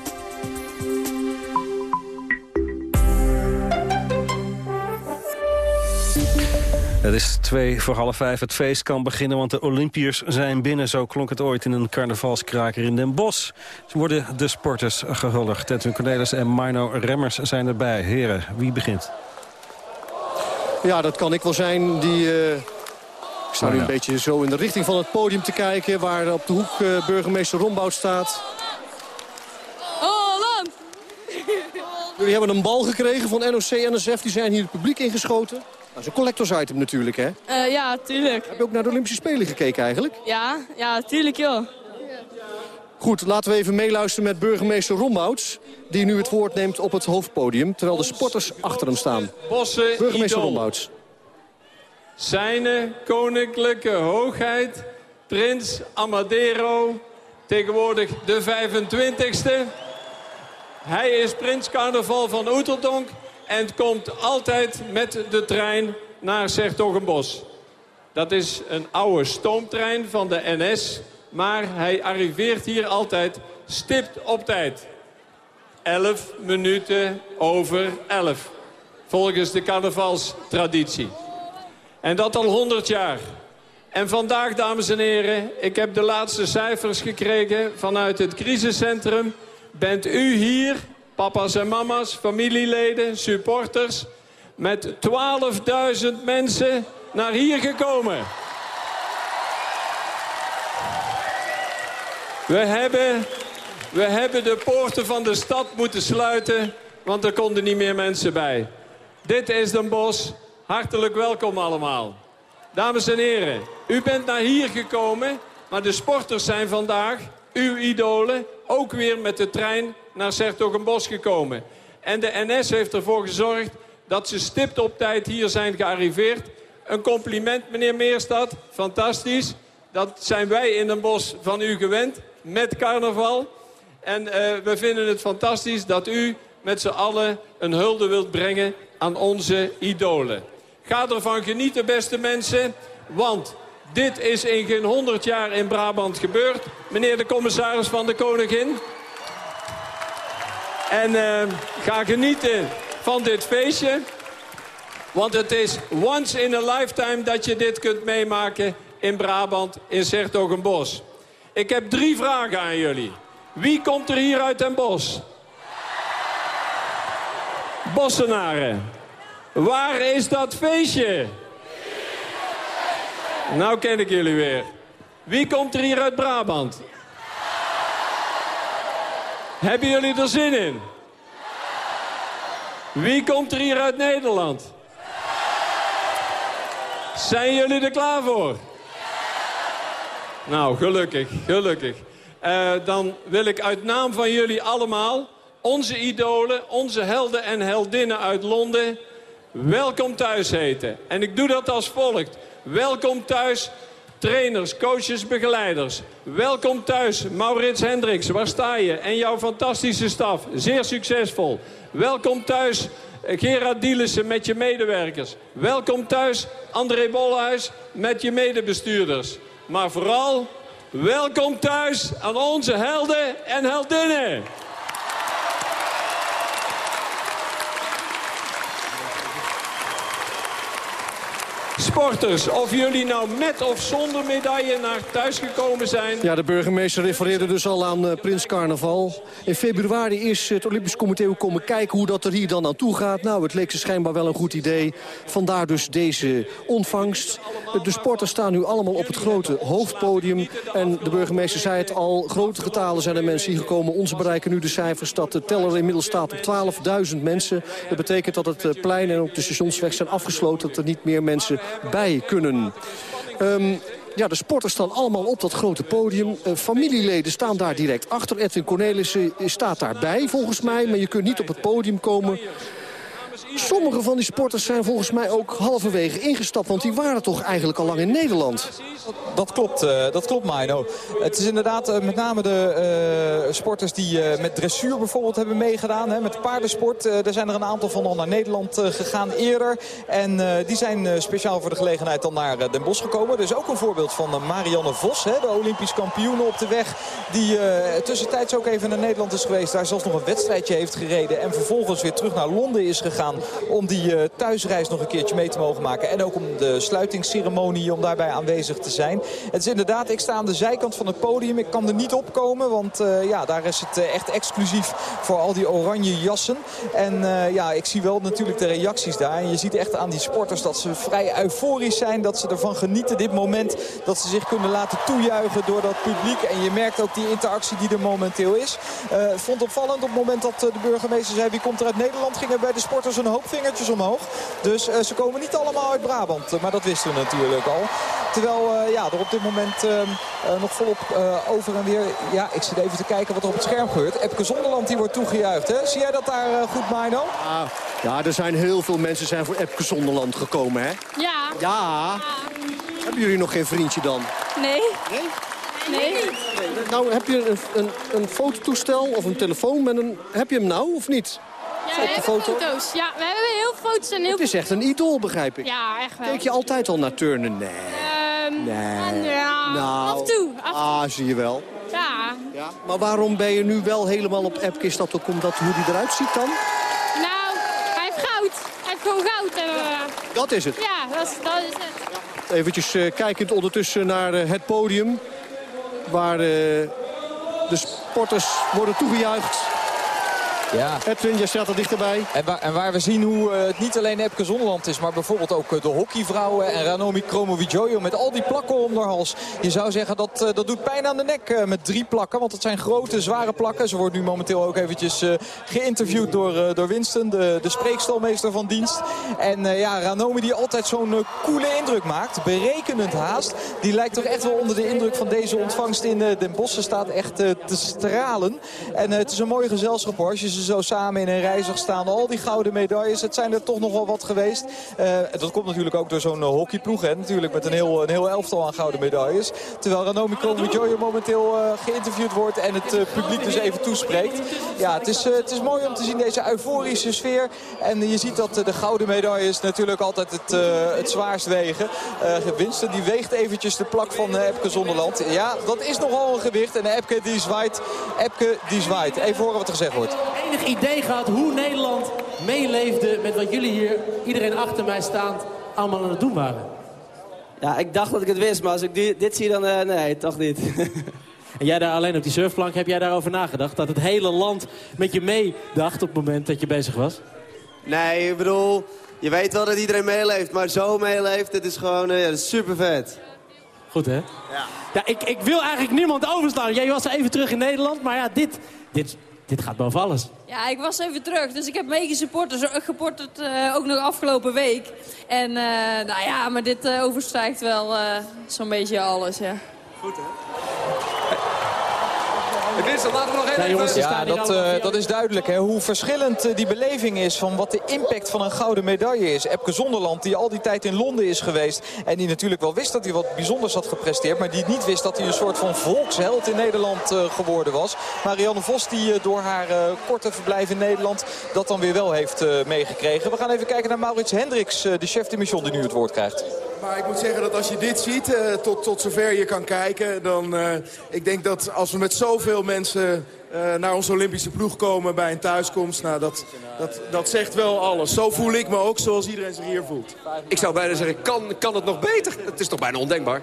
Het is twee voor half vijf. Het feest kan beginnen, want de Olympiërs zijn binnen. Zo klonk het ooit in een carnavalskraker in Den Bosch. Ze worden de sporters gehuldigd. Edwin Cornelis en Marno Remmers zijn erbij. Heren, wie begint? Ja, dat kan ik wel zijn. Die, uh, ik sta nu een beetje zo in de richting van het podium te kijken... waar op de hoek uh, burgemeester Rombout staat. Holland! Jullie hebben een bal gekregen van NOC-NSF. Die zijn hier het publiek ingeschoten. Dat is een collectors item natuurlijk, hè? Uh, ja, tuurlijk. Heb je ook naar de Olympische Spelen gekeken eigenlijk? Ja, ja, tuurlijk joh. Goed, laten we even meeluisteren met burgemeester Rombouts... die nu het woord neemt op het hoofdpodium... terwijl de sporters achter hem staan. Bosse burgemeester Idol. Rombouts. Zijne koninklijke hoogheid, prins Amadero... tegenwoordig de 25ste. Hij is prins carnaval van Oeterdonk... en komt altijd met de trein naar Sertogenbos. Dat is een oude stoomtrein van de NS... maar hij arriveert hier altijd stipt op tijd. 11 minuten over 11. Volgens de carnavalstraditie. En dat al 100 jaar. En vandaag, dames en heren, ik heb de laatste cijfers gekregen vanuit het crisiscentrum. Bent u hier, papa's en mama's, familieleden, supporters... met 12.000 mensen naar hier gekomen. We hebben, we hebben de poorten van de stad moeten sluiten, want er konden niet meer mensen bij. Dit is Den Bosch. Hartelijk welkom allemaal. Dames en heren, u bent naar hier gekomen, maar de sporters zijn vandaag, uw idolen, ook weer met de trein naar Sertogenbos gekomen. En de NS heeft ervoor gezorgd dat ze stipt op tijd hier zijn gearriveerd. Een compliment, meneer Meerstad. Fantastisch. Dat zijn wij in Den Bosch van u gewend, met carnaval. En uh, we vinden het fantastisch dat u met z'n allen een hulde wilt brengen aan onze idolen. Ga ervan genieten, beste mensen, want dit is in geen 100 jaar in Brabant gebeurd. Meneer de commissaris van de Koningin. En uh, ga genieten van dit feestje. Want het is once in a lifetime dat je dit kunt meemaken in Brabant, in Sertogenbos. Ik heb drie vragen aan jullie. Wie komt er hier uit Den Bosch? Bossenaren. Waar is dat feestje? Nou ken ik jullie weer. Wie komt er hier uit Brabant? Hebben jullie er zin in? Wie komt er hier uit Nederland? Zijn jullie er klaar voor? Nou, gelukkig, gelukkig. Uh, dan wil ik uit naam van jullie allemaal... onze idolen, onze helden en heldinnen uit Londen... welkom thuis heten. En ik doe dat als volgt. Welkom thuis, trainers, coaches, begeleiders. Welkom thuis, Maurits Hendricks, waar sta je? En jouw fantastische staf, zeer succesvol. Welkom thuis, Gerard Dielissen met je medewerkers. Welkom thuis, André Bolhuis met je medebestuurders. Maar vooral, welkom thuis aan onze helden en heldinnen. Sporters, of jullie nou met of zonder medaille naar thuis gekomen zijn. Ja, de burgemeester refereerde dus al aan uh, Prins Carnaval. In februari is het Olympisch Comité ook komen kijken hoe dat er hier dan aan toe gaat. Nou, het leek ze schijnbaar wel een goed idee. Vandaar dus deze ontvangst. De sporters staan nu allemaal op het grote hoofdpodium. En de burgemeester zei het al, grote getalen zijn er mensen hier gekomen. Onze bereiken nu de cijfers dat de teller inmiddels staat op 12.000 mensen. Dat betekent dat het eh, plein en ook de stationsweg zijn afgesloten. Dat er niet meer mensen bij kunnen. Um, ja, de sporters staan allemaal op dat grote podium. Uh, familieleden staan daar direct achter. Edwin Cornelissen staat daarbij volgens mij. Maar je kunt niet op het podium komen. Sommige van die sporters zijn volgens mij ook halverwege ingestapt. Want die waren toch eigenlijk al lang in Nederland. Dat klopt, uh, dat klopt Mino. Het is inderdaad uh, met name de uh, sporters die met dressuur bijvoorbeeld hebben meegedaan. Hè, met paardensport. er zijn er een aantal van al naar Nederland gegaan eerder. En die zijn speciaal voor de gelegenheid dan naar Den Bosch gekomen. Dus ook een voorbeeld van Marianne Vos, hè, de Olympisch kampioene op de weg. Die tussentijds ook even naar Nederland is geweest. Daar zelfs nog een wedstrijdje heeft gereden. En vervolgens weer terug naar Londen is gegaan om die uh, thuisreis nog een keertje mee te mogen maken. En ook om de sluitingsceremonie, om daarbij aanwezig te zijn. Het is inderdaad, ik sta aan de zijkant van het podium. Ik kan er niet opkomen, want uh, ja, daar is het uh, echt exclusief voor al die oranje jassen. En ja, ik zie wel natuurlijk de reacties daar. En je ziet echt aan die sporters dat ze vrij euforisch zijn. Dat ze ervan genieten, dit moment, dat ze zich kunnen laten toejuichen door dat publiek. En je merkt ook die interactie die er momenteel is. vond opvallend op het moment dat de burgemeester zei... wie komt er uit Nederland, ging er bij de sporters een hoop vingertjes omhoog. Dus uh, ze komen niet allemaal uit Brabant. Uh, maar dat wisten we natuurlijk al. Terwijl uh, ja, er op dit moment nog volop over en weer... Ja, ik zit even te kijken wat er op het scherm gebeurt. Epke Zonderland die wordt toegejuicht. Hè? Zie jij dat daar goed, Mino? Ja, ja, er zijn heel veel mensen zijn voor Epke Zonderland gekomen, hè? Ja. Ja. ja. Hebben jullie nog geen vriendje dan? Nee. Nee? Nee. nee. Nou, heb je een, een, een fototoestel of een telefoon met een... Heb je hem nou of niet? Ja, op de foto? foto's. Ja, we hebben heel veel foto's. En heel het is echt een idool, begrijp ik. Ja, echt wel. Keek je altijd al naar turnen? Nee. Um, nee. Ja, nou, af en toe. Af ah, zie je wel. Ja. ja. Maar waarom ben je nu wel helemaal op app? Is dat ook omdat hoe die eruit ziet dan? Nou, hij heeft goud. Hij heeft gewoon goud. En, dat is het? Ja, dat is, dat is het. Eventjes uh, kijkend ondertussen naar uh, het podium. Waar de sporters worden toegejuicht. Ja. Edwin, je staat er dichterbij. En waar, en waar we zien hoe uh, het niet alleen Epke Zonderland is... maar bijvoorbeeld ook uh, de hockeyvrouwen en Ranomi Kromowidjojo... met al die plakken om haar hals. Je zou zeggen dat uh, dat doet pijn aan de nek met drie plakken. Want het zijn grote, zware plakken. Ze wordt nu momenteel ook eventjes geïnterviewd door, door Winston... de, de spreekstalmeester van dienst. En ja, Ranomi die altijd zo'n coole indruk maakt. Berekenend haast. Die lijkt toch echt wel onder de indruk van deze ontvangst in Den Bosch. Ze staat echt te stralen. En het is een mooie gezelschap hoor. Als je zo samen in een rij staan. Al die gouden medailles. Het zijn er toch nog wel wat geweest. Uh, dat komt natuurlijk ook door zo'n hockeyploeg. Hè, natuurlijk met een heel, een heel elftal aan gouden medailles. Terwijl Ranomi Kromowidjojo momenteel uh, geïnterviewd wordt. En het publiek dus even toespreekt. Ja, het is, het is mooi om te zien deze euforische sfeer. En je ziet dat de gouden medailles natuurlijk altijd het, het zwaarst wegen. Winston die weegt eventjes de plak van Epke Zonderland. Ja, dat is nogal een gewicht. En Epke die zwaait. Epke die zwaait. Even horen wat er gezegd wordt. Enig idee gehad hoe Nederland meeleefde met wat jullie hier, iedereen achter mij staand, allemaal aan het doen waren? Ja, ik dacht dat ik het wist, maar als ik dit zie dan, uh, nee, toch niet. <laughs> en jij daar alleen op die surfplank, heb jij daarover nagedacht? Dat het hele land met je meedacht op het moment dat je bezig was? Nee, ik bedoel, je weet wel dat iedereen meeleeft, maar zo meeleeft, het is gewoon uh, super vet. Goed, hè? Ja. ja ik, ik wil eigenlijk niemand overslaan. Jij was even terug in Nederland, maar ja, dit, dit, dit gaat boven alles. Ja, ik was even terug, dus ik heb meegesupporterd, geporterd uh, ook nog afgelopen week. En uh, nou ja, maar dit uh, overstijgt wel zo'n beetje alles, ja. Goed, hè? Laten we nog even... Ja, dat, uh, dat is duidelijk. Hè, hoe verschillend uh, die beleving is van wat de impact van een gouden medaille is. Epke Zonderland, die al die tijd in Londen is geweest. En die natuurlijk wel wist dat hij wat bijzonders had gepresteerd. Maar die niet wist dat hij een soort van volksheld in Nederland uh, geworden was. Marianne Vos, die door haar korte verblijf in Nederland dat dan weer wel heeft meegekregen. We gaan even kijken naar Maurits Hendricks, de chef de mission die nu het woord krijgt. Maar ik moet zeggen dat als je dit ziet, uh, tot, tot zover je kan kijken... dan uh, ik denk dat als we met zoveel mensen uh, naar onze Olympische ploeg komen bij een thuiskomst... Nou, dat, dat, dat zegt wel alles. Zo voel ik me ook, zoals iedereen zich hier voelt. Ik zou bijna zeggen, kan, kan het nog beter? Het is toch bijna ondenkbaar?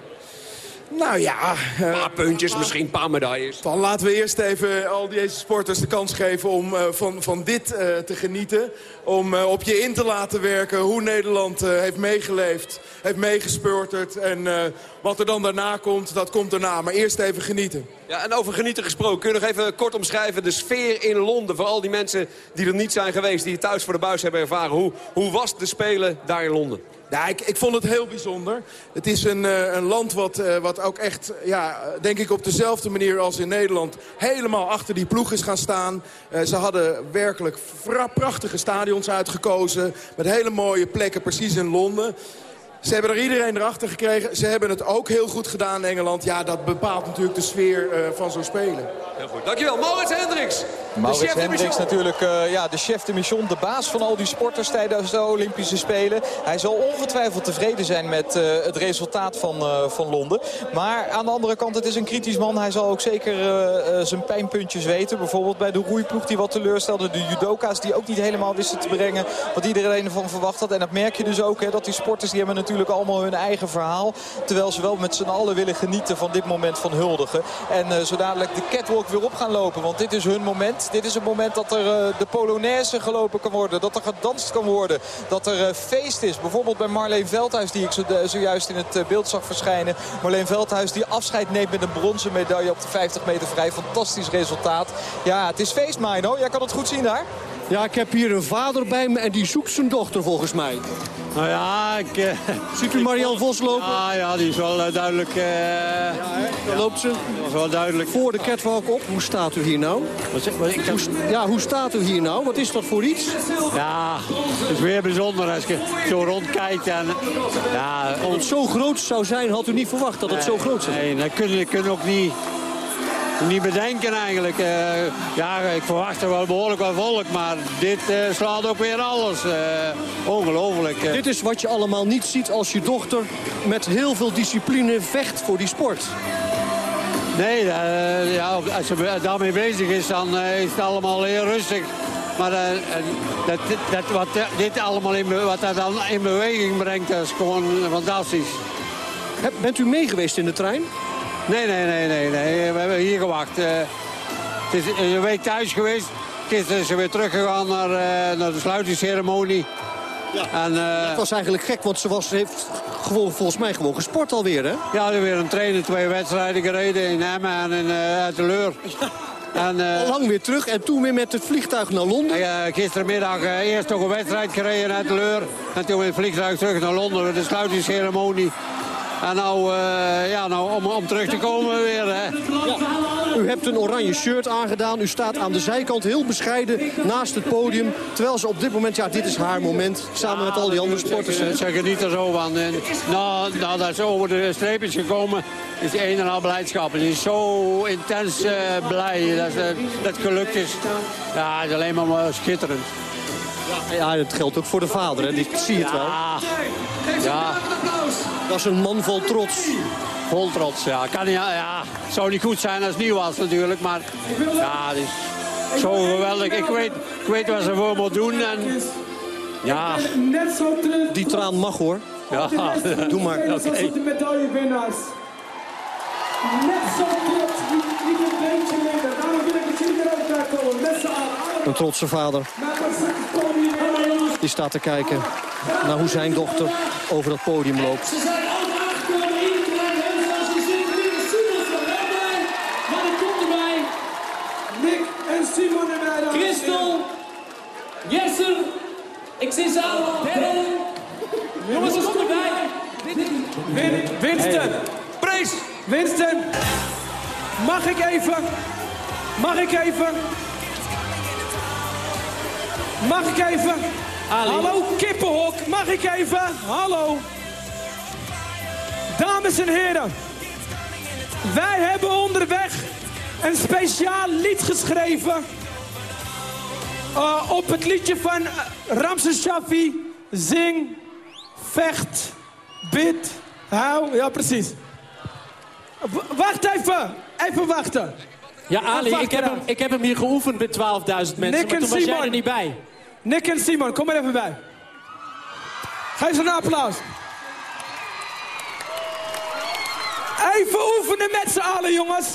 Nou ja... Een paar puntjes, misschien een paar medailles. Dan laten we eerst even al deze sporters de kans geven om uh, van, van dit uh, te genieten. Om op je in te laten werken hoe Nederland heeft meegeleefd, heeft meegespeurterd. En wat er dan daarna komt, dat komt daarna. Maar eerst even genieten. Ja, en over genieten gesproken, kun je nog even kort omschrijven de sfeer in Londen... voor al die mensen die er niet zijn geweest, die het thuis voor de buis hebben ervaren. Hoe, hoe was de Spelen daar in Londen? Ja, ik, ik vond het heel bijzonder. Het is een, uh, een land wat, uh, wat ook echt, ja, denk ik op dezelfde manier als in Nederland... helemaal achter die ploeg is gaan staan. Ze hadden werkelijk prachtige stadions uitgekozen... met hele mooie plekken, precies in Londen. Ze hebben er iedereen erachter gekregen. Ze hebben het ook heel goed gedaan in Engeland. Ja, dat bepaalt natuurlijk de sfeer uh, van zo'n spelen. Heel goed. Dankjewel. Maurits Hendricks. Maurits Hendricks natuurlijk uh, ja, de chef de mission. De baas van al die sporters tijdens de Olympische Spelen. Hij zal ongetwijfeld tevreden zijn met uh, het resultaat van, van Londen. Maar aan de andere kant, het is een kritisch man. Hij zal ook zeker zijn pijnpuntjes weten. Bijvoorbeeld bij de roeiploeg die wat teleurstelde. De judoka's die ook niet helemaal wisten te brengen wat iedereen ervan verwacht had. En dat merk je dus ook. Hè, dat die sporters die hebben natuurlijk allemaal hun eigen verhaal. Terwijl ze wel met z'n allen willen genieten van dit moment van huldigen. En uh, zo dadelijk de catwalk weer op gaan lopen. Want dit is hun moment. Dit is het moment dat er uh, de Polonaise gelopen kan worden. Dat er gedanst kan worden. Dat er uh, feest is. Bijvoorbeeld bij Marleen Veldhuis die ik zo, zojuist in het beeld zag verschijnen. Marleen Veldhuis die afscheid neemt met een bronzen medaille op de 50 meter vrij. Fantastisch resultaat. Ja, het is feest, Mino. Jij kan het goed zien daar. Ja, ik heb hier een vader bij me en die zoekt zijn dochter volgens mij. Nou ja, ik... Uh, Ziet u Marianne Vos lopen? Ah ja, die is wel uh, duidelijk... Uh, ja? Daar loopt ze. Dat is wel duidelijk. Voor de catwalk op. Hoe staat u hier nou? Wat, wat, ik hoe, ja, hoe staat u hier nou? Wat is dat voor iets? Ja, het is weer bijzonder als je zo rondkijkt. En, ja, het zo groot zou zijn, had u niet verwacht dat het zo groot zou zijn. Nee, dat kunnen we ook niet niet bedenken eigenlijk. Uh, ja, ik verwacht er wel behoorlijk wat volk, maar dit uh, slaat ook weer alles. Uh, ongelooflijk. Dit is wat je allemaal niet ziet als je dochter met heel veel discipline vecht voor die sport. Nee, ja, als ze daarmee bezig is, dan is het allemaal heel rustig. Maar dat, dat, wat dit allemaal in, wat dat dan in beweging brengt, is gewoon fantastisch. Bent u mee geweest in de trein? Nee, nee, nee, nee, nee. We hebben hier gewacht. Uh, het is een week thuis geweest. gisteren is ze weer teruggegaan naar, eh, naar de sluitingsceremonie. Ja. En, eh, Het was eigenlijk gek, want ze was, heeft gewoon, volgens mij gewoon gesport alweer, hè? Ja, er weer een trainer, twee wedstrijden gereden in Emmen en in uh, Teleur. En, Al lang weer terug en toen weer met het vliegtuig naar Londen. Uh, gistermiddag uh, eerst nog een wedstrijd gereden uit Teleur. En toen met het vliegtuig terug naar Londen, de sluitingsceremonie. En nou, uh, ja, nou om, om terug te komen weer. Hè. Ja. U hebt een oranje shirt aangedaan. U staat aan de zijkant heel bescheiden naast het podium. Terwijl ze op dit moment, ja, dit is haar moment. Samen met al die andere sporters. Ze, ze geniet er zo van. En, nou, nou, dat is over de streep is gekomen. Is een en al blijdschap. En is zo intens uh, blij dat, uh, dat het gelukt is. Ja, het is alleen maar schitterend. Ja, dat geldt ook voor de vader, hè. Die zie je het wel. Ja. Dat is een man vol trots. Vol trots, ja. Kan, ja, ja. Het zou niet goed zijn als het nieuw was natuurlijk. Maar ja, het is zo geweldig. Ik weet, ik weet wat ze voor moet doen. En, ja. Die traan mag hoor. Ja, doe maar. Oké. Okay. de medaillewinnaars. Net zo trots, niet, een beetje minder. Daarom wil ik jullie bij komen. Met z'n allen. Een trotse vader. Die staat te kijken naar hoe zijn dochter over dat podium loopt. Ze zijn ook aangekomen in de kleine heusas. Die zitten er wel bij. Maar er komt erbij. Nick en Simon erbij. Christel. Jesser. Ik zie ze al. Darren. Jongens, er komt erbij. Winston. Prees. Winston. Mag ik even? Mag ik even? Mag ik even? Ali. Hallo, kippenhok. Mag ik even? Hallo. Dames en heren. Wij hebben onderweg een speciaal lied geschreven. Uh, op het liedje van Ramses Shaffi. Zing, vecht, bid, hou. Ja, precies. W wacht even. Even wachten. Ja, Ali, ik heb, hem, ik heb hem hier geoefend met 12.000 mensen, Nick maar toen was Simon. jij er niet bij. Nick en Simon, kom er even bij. Geef ze een applaus. Even oefenen met z'n allen, jongens.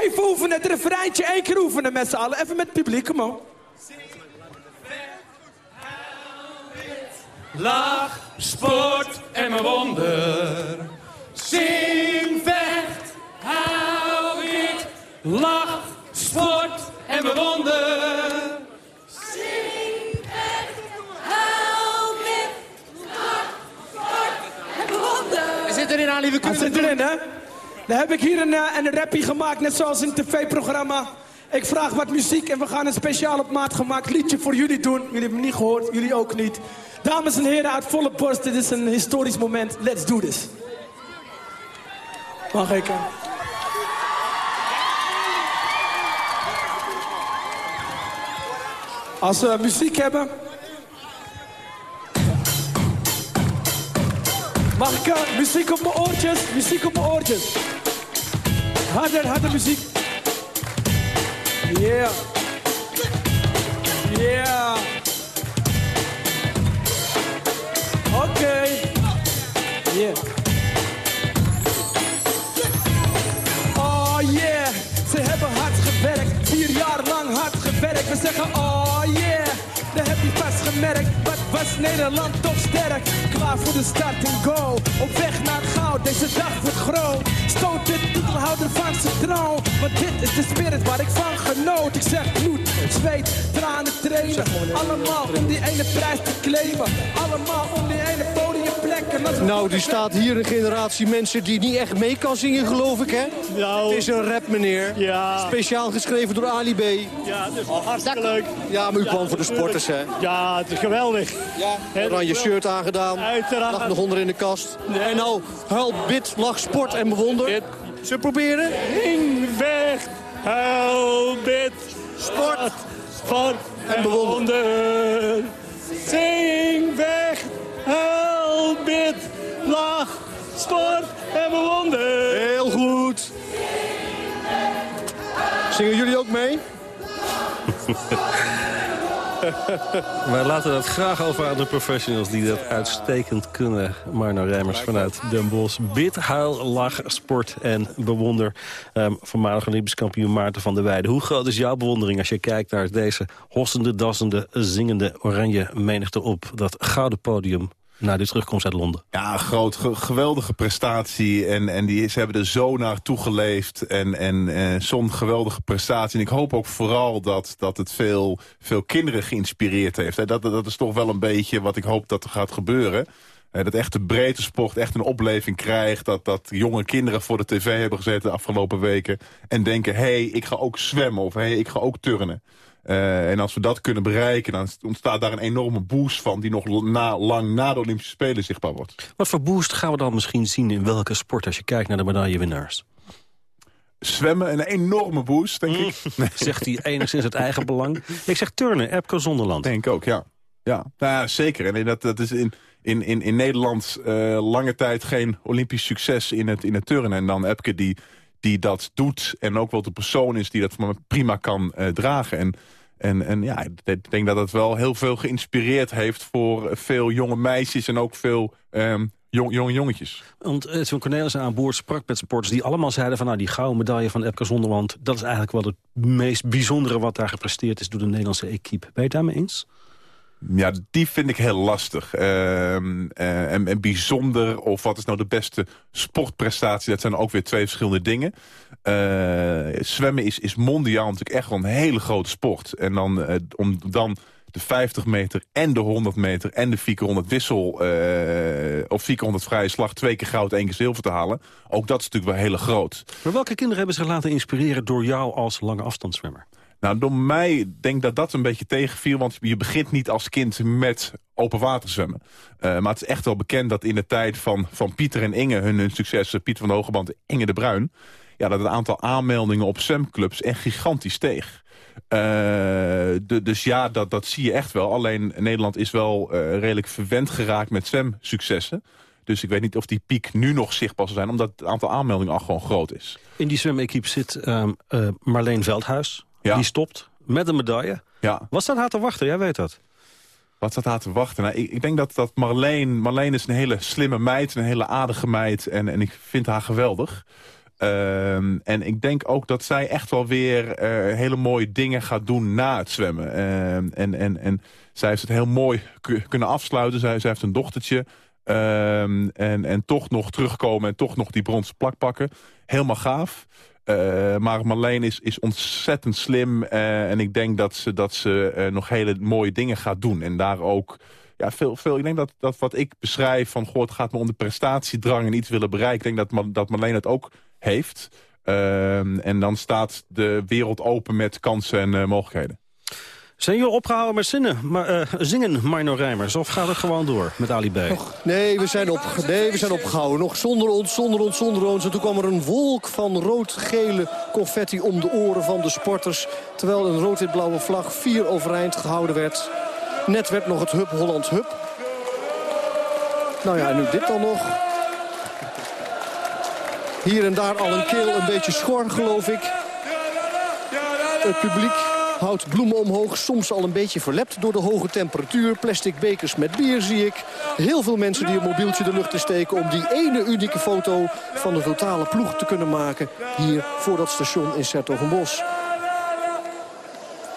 Even oefenen, het refreintje één keer oefenen met z'n allen. Even met het publiek, kom op. Lach, sport en mijn wonder. Zing, vecht, hou wit. Lach, sport en mijn zit erin, Ali, we kunnen zit het erin, hè? Dan heb ik hier een, uh, een rappie gemaakt, net zoals in het tv-programma. Ik vraag wat muziek en we gaan een speciaal op maat gemaakt liedje voor jullie doen. Jullie hebben hem niet gehoord, jullie ook niet. Dames en heren, uit volle borst, dit is een historisch moment. Let's do this. Mag ik? Hè? Als we muziek hebben... Ik uh, muziek op mijn oortjes? Muziek op mijn oortjes. Harder, harder muziek. Yeah. Yeah. Oké. Yeah. Oh yeah. Ze hebben hard gewerkt. Vier jaar lang hard gewerkt. We zeggen oh yeah. Dat heb je vast gemerkt. Was Nederland toch sterk? Klaar voor de start en go. Op weg naar goud. Deze dag wordt groot. Stoot de titelhouder van zijn troon. Want dit is de spirit waar ik van genoot. Ik zeg bloed, zweet, tranen, trainen. Allemaal om die ene prijs te claimen. Allemaal om die ene podiumplek. Nou, er staat hier een generatie mensen die niet echt mee kan zingen, geloof ik, hè? Nou, Het is een rap, meneer. Ja. Speciaal geschreven door Ali B. Ja, dus hartstikke leuk. Ja, maar u kwam voor de sporters, hè? Ja, het is geweldig. Ja. Oranje shirt aangedaan. Uiteraard. Lag nog onder in de kast. En nou, huil, bid, lach, sport en bewonder. Ze proberen. Hing weg, huil, bid, sport, sport en bewonder. Zing weg, huil, bid, lach, sport en bewonder. Heel goed. Zingen jullie ook mee? <laughs> <laughs> Wij laten dat graag over aan de professionals die dat uitstekend kunnen. Marno Rijmers vanuit Den Bosch. Bid, huil, lach, sport en bewonder. Um, voormalig Olympisch kampioen Maarten van der Weijden. Hoe groot is jouw bewondering als je kijkt naar deze hossende, dassende, zingende oranje menigte op dat gouden podium na de terugkomst uit Londen. Ja, groot, geweldige prestatie. En, en die, ze hebben er zo naartoe geleefd. En, en eh, zo'n geweldige prestatie. En ik hoop ook vooral dat, dat het veel, veel kinderen geïnspireerd heeft. Dat, dat is toch wel een beetje wat ik hoop dat er gaat gebeuren. Eh, dat echt de breedte sport echt een opleving krijgt. Dat, dat jonge kinderen voor de tv hebben gezeten de afgelopen weken. En denken, hé, hey, ik ga ook zwemmen. Of hé, hey, ik ga ook turnen. Uh, en als we dat kunnen bereiken, dan ontstaat daar een enorme boost van... die nog na, lang na de Olympische Spelen zichtbaar wordt. Wat voor boost gaan we dan misschien zien in welke sport... als je kijkt naar de medaillewinnaars? Zwemmen, een enorme boost, denk ik. Mm. <laughs> Zegt hij enigszins het eigen belang? Ik zeg turnen, Epke Zonderland. Denk ik ook, ja. Ja, nou ja zeker. En dat, dat is in, in, in, in Nederland uh, lange tijd geen Olympisch succes in het, in het turnen. En dan Epke die, die dat doet en ook wel de persoon is die dat prima kan uh, dragen. En en, en ja, ik denk dat het wel heel veel geïnspireerd heeft... voor veel jonge meisjes en ook veel um, jong, jonge jongetjes. Want uh, zo'n Cornelissen aan boord sprak met sporters... die allemaal zeiden van nou, die gouden medaille van Epke Zonderland... dat is eigenlijk wel het meest bijzondere wat daar gepresteerd is... door de Nederlandse equipe. Ben je het daarmee eens? Ja, die vind ik heel lastig. Uh, en, en, bijzonder, of wat is nou de beste sportprestatie... dat zijn ook weer twee verschillende dingen. Uh, zwemmen is, is mondiaal natuurlijk echt wel een hele grote sport. En dan, uh, om dan de 50 meter en de 100 meter en de 400 wissel... of 400 vrije slag, twee keer goud, één keer zilver te halen... ook dat is natuurlijk wel heel groot. Maar welke kinderen hebben zich laten inspireren door jou als lange afstandszwemmer? Nou, door mij denk dat dat een beetje tegenviel. Want je begint niet als kind met open water zwemmen. Uh, maar het is echt wel bekend dat in de tijd van, van Pieter en Inge... hun, hun succes, Pieter van de Hogeband en Inge de Bruin... Ja, dat het aantal aanmeldingen op zwemclubs echt gigantisch steeg. De, dus ja, dat, dat zie je echt wel. Alleen Nederland is wel redelijk verwend geraakt met zwemsuccessen. Dus ik weet niet of die piek nu nog zichtbaar zal zijn... omdat het aantal aanmeldingen al gewoon groot is. In die zwemequipe zit uh, Marleen Veldhuis... Ja. Die stopt met een medaille. Ja. Wat staat haar te wachten? Jij weet dat. Wat staat haar te wachten? Nou, ik, ik, denk dat, dat Marleen... Marleen is een hele slimme meid, een hele aardige meid. En, en ik vind haar geweldig. Uh, en ik denk ook dat zij echt wel weer uh, hele mooie dingen gaat doen na het zwemmen. Uh, en, en, en zij heeft het heel mooi kunnen afsluiten. Zij, zij heeft een dochtertje. Ehm, en, en toch nog terugkomen en toch nog die bronzen plak pakken. Helemaal gaaf. Uh, maar Marleen is, is ontzettend slim. Uh, en ik denk dat ze, dat ze uh, nog hele mooie dingen gaat doen. En daar ook... Ja, veel, veel, ik denk dat, dat wat ik beschrijf van... Goh, het gaat me om de prestatiedrang en iets willen bereiken. Ik denk dat, dat Marleen het ook heeft. en dan staat de wereld open met kansen en mogelijkheden. Zijn jullie opgehouden met zinnen, maar, uh, zingen, Marno Rijmers? Of gaat het gewoon door met Ali B? Nee, we zijn, op, nee, we zijn opgehouden. Nog zonder ons, zonder ons, zonder ons. En toen kwam er een wolk van rood-gele confetti om de oren van de sporters. Terwijl een rood-wit-blauwe vlag vier overeind gehouden werd. Net werd nog het Hup Holland Hup. Nou ja, nu dit dan nog. Hier en daar al een keel een beetje schor, geloof ik. Het publiek houdt bloemen omhoog. Soms al een beetje verlept door de hoge temperatuur. Plastic bekers met bier zie ik. Heel veel mensen die een mobieltje de lucht te steken... om die ene unieke foto van de totale ploeg te kunnen maken... hier voor dat station in Sertogenbos.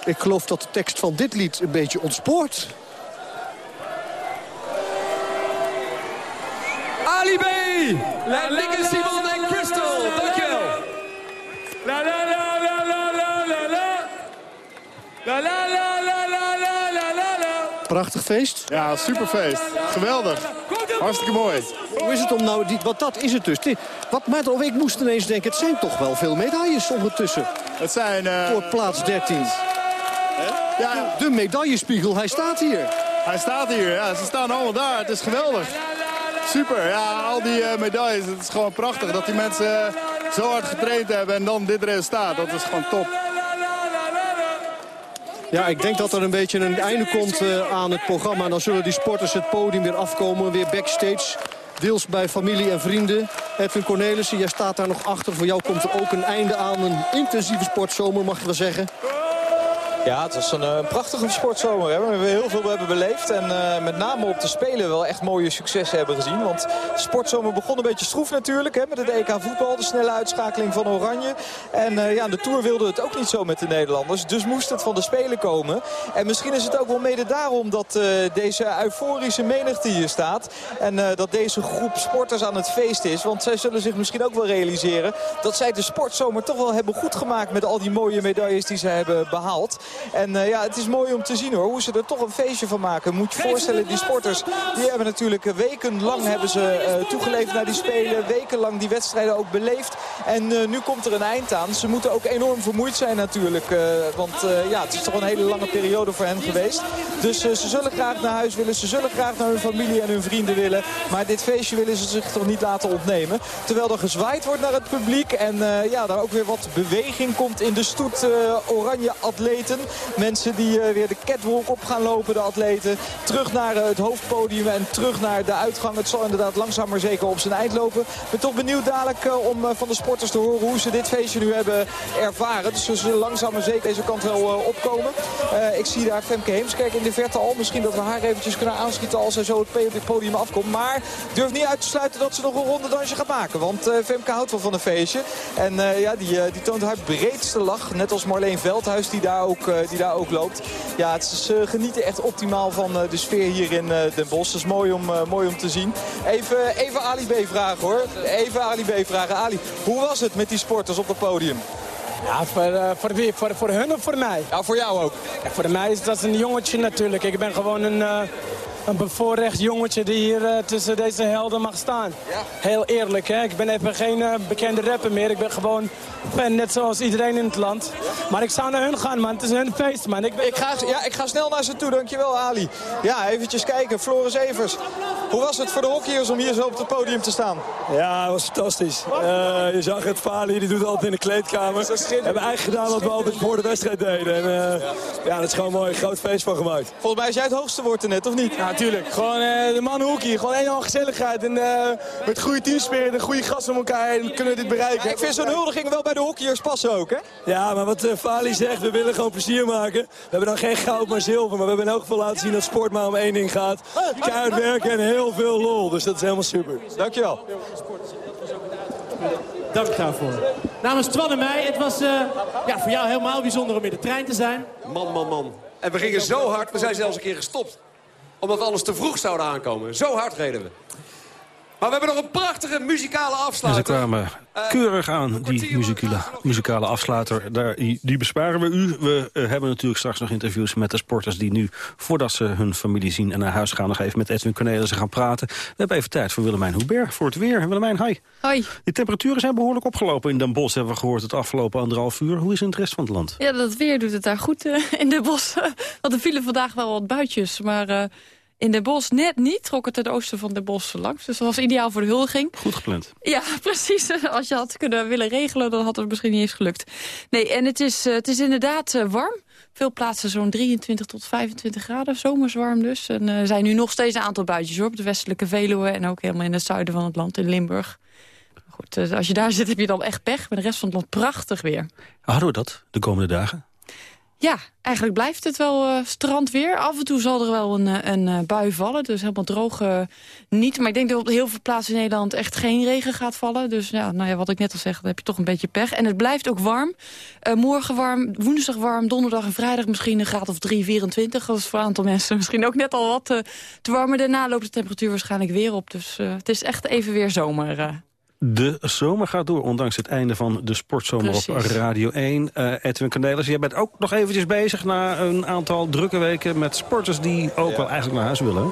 Ik geloof dat de tekst van dit lied een beetje ontspoort. Ali B! La Legacy en Crystal, dankjewel. La la la la la la la. Prachtig feest. Ja, superfeest. Geweldig. Hartstikke mooi. Hoe is het om nou, die, wat dat is het dus. Wat mij of ik moest ineens denken, het zijn toch wel veel medailles ondertussen. Het zijn... Eh, Voor plaats 13. Ja. De medaillespiegel, hij staat hier. Hij staat hier, ja. Ze staan allemaal daar. Het is geweldig. Super, ja, al die eh, medailles. Het is gewoon prachtig dat die mensen eh, zo hard getraind hebben en dan dit resultaat. Dat is gewoon top. Ja, ik denk dat er een beetje een einde komt uh, aan het programma. En dan zullen die sporters het podium weer afkomen, weer backstage. Deels bij familie en vrienden. Edwin Cornelissen, jij staat daar nog achter. Voor jou komt er ook een einde aan. Een intensieve sportzomer, mag je wel zeggen. Ja, het was een, uh, prachtige sportzomer. We hebben heel veel hebben beleefd. En uh, met name op de Spelen wel echt mooie successen hebben gezien. Want de sportzomer begon een beetje stroef natuurlijk. Hè, met het EK voetbal, de snelle uitschakeling van Oranje. En uh, ja, de Tour wilde het ook niet zo met de Nederlanders. Dus moest het van de Spelen komen. En misschien is het ook wel mede daarom dat deze euforische menigte hier staat. En dat deze groep sporters aan het feest is. Want zij zullen zich misschien ook wel realiseren... dat zij de sportzomer toch wel hebben goed gemaakt... met al die mooie medailles die ze hebben behaald. En uh, ja, het is mooi om te zien hoor, hoe ze er toch een feestje van maken. Moet je voorstellen, die sporters die hebben natuurlijk wekenlang hebben ze, uh, toegeleefd naar die Spelen. Wekenlang die wedstrijden ook beleefd. En uh, nu komt er een eind aan. Ze moeten ook enorm vermoeid zijn natuurlijk. want ja, het is toch een hele lange periode voor hen geweest. Dus ze zullen graag naar huis willen. Ze zullen graag naar hun familie en hun vrienden willen. Maar dit feestje willen ze zich toch niet laten ontnemen. Terwijl er gezwaaid wordt naar het publiek. En ja, daar ook weer wat beweging komt in de stoet oranje atleten. Mensen die uh, weer de catwalk op gaan lopen, de atleten. Terug naar uh, het hoofdpodium en terug naar de uitgang. Het zal inderdaad langzaam maar zeker op zijn eind lopen. Ik ben toch benieuwd dadelijk uh, om van de sporters te horen hoe ze dit feestje nu hebben ervaren. Dus ze zullen langzaam maar zeker deze kant wel opkomen. ik zie daar Femke Heemskerk in de verte al. Misschien dat we haar eventjes kunnen aanschieten als zij zo het podium afkomt. Maar durf niet uit te sluiten dat ze nog een ronde dansje gaat maken. Want Femke houdt wel van een feestje. En ja, die, die toont haar breedste lach. Net als Marleen Veldhuis die daar ook, die daar ook loopt. Ja, het is, uh, genieten echt optimaal van uh, de sfeer hier in Den Bosch. Dat is mooi om, mooi om te zien. Even, even Ali B vragen hoor. Even Ali B vragen. Ali, hoe was het met die sporters op het podium? Ja, voor, voor wie? Voor, voor hun of voor mij? Ja, voor jou ook. Ja, voor mij is dat een jongetje natuurlijk. Ik ben gewoon een een bevoorrecht jongetje die hier uh, tussen deze helden mag staan. Ja. Heel eerlijk, hè? ik ben even geen uh, bekende rapper meer. Ik ben gewoon fan, net zoals iedereen in het land. Maar ik zou naar hun gaan, man. Het is hun feest, man. Ik, ik, ga, ja, ik ga snel naar ze toe, dankjewel Ali. Ja, eventjes kijken. Floris Evers. Hoe was het voor de hockeyers om hier zo op het podium te staan? Ja, het was fantastisch. Uh, je zag het, Fali, die doet altijd in de kleedkamer. We hebben eigenlijk gedaan wat we altijd voor de wedstrijd deden. En ja, dat is gewoon mooi. Een groot feest van gemaakt. Volgens mij is jij het hoogste woord er net, of niet? Ja, natuurlijk. Gewoon uh, de man hockey. Gewoon helemaal gezelligheid. En uh, met goede teamspirit en goede gasten om elkaar heen kunnen we dit bereiken. Ja, ik vind zo'n huldiging wel bij de hockeyers passen ook, hè? Ja, maar wat uh, Fali zegt, we willen gewoon plezier maken. We hebben dan geen goud, maar zilver. Maar we hebben in elk geval laten zien dat sport maar om één ding gaat. Keihard werken en heel veel lol. Dus dat is helemaal super. Dankjewel. Dank daarvoor. Namens Twan en mij, het was ja, voor jou helemaal bijzonder om in de trein te zijn. Man, man, man. En we gingen zo hard, we zijn zelfs een keer gestopt omdat we alles te vroeg zouden aankomen. Zo hard reden we. Maar we hebben nog een prachtige muzikale afsluiter. En ze kwamen eh, keurig aan, die muzikale, muzikale afsluiter. Daar, die, besparen we u. We uh, hebben natuurlijk straks nog interviews met de sporters... die nu, voordat ze hun familie zien en naar huis gaan... nog even met Edwin Cornelissen gaan praten. We hebben even tijd voor Willemijn Hubert, voor het weer. Willemijn, hi. Hoi. De temperaturen zijn behoorlijk opgelopen in Den Bosch... hebben we gehoord het afgelopen anderhalf uur. Hoe is het in het rest van het land? Ja, dat weer doet het daar goed uh, in Den Bosch. <laughs> Want er vielen vandaag wel wat buitjes, maar in de bos net niet. Trok het ten oosten van de bos langs. Dus dat was ideaal voor de huldiging. Goed gepland. Ja, <laughs> precies. Als je had kunnen willen regelen, dan had het misschien niet eens gelukt. Nee, en het is, eh, het is inderdaad eh, warm. Veel plaatsen zo'n 23 tot 25 graden. Zomers warm dus. En er zijn nu nog steeds een aantal buitjes hoor, op de westelijke Veluwe. En ook helemaal in het zuiden van het land, in Limburg. Goed, eh, als je daar zit heb je dan echt pech. Maar de rest van het land prachtig weer. Hadden we dat de komende dagen? Ja, eigenlijk blijft het wel uh, strandweer. Af en toe zal er wel een, eh, een uh, bui vallen. Dus helemaal droog niet. Maar ik denk dat op heel veel plaatsen in Nederland echt geen regen gaat vallen. Dus ja, nou ja, wat ik net al zeg, dan heb je toch een beetje pech. En het blijft ook warm. morgen warm, woensdag warm, donderdag en vrijdag misschien een graad of 3, 24. Dat is voor een aantal mensen misschien ook net al wat te warm. Maar daarna loopt de temperatuur waarschijnlijk weer op. Dus het is echt even weer zomer. De zomer gaat door, ondanks het einde van de sportzomer op Radio 1. Uh, eh, Edwin Candelas, jij bent ook nog eventjes bezig... na een aantal drukke weken met sporters die ook wel eigenlijk naar huis willen.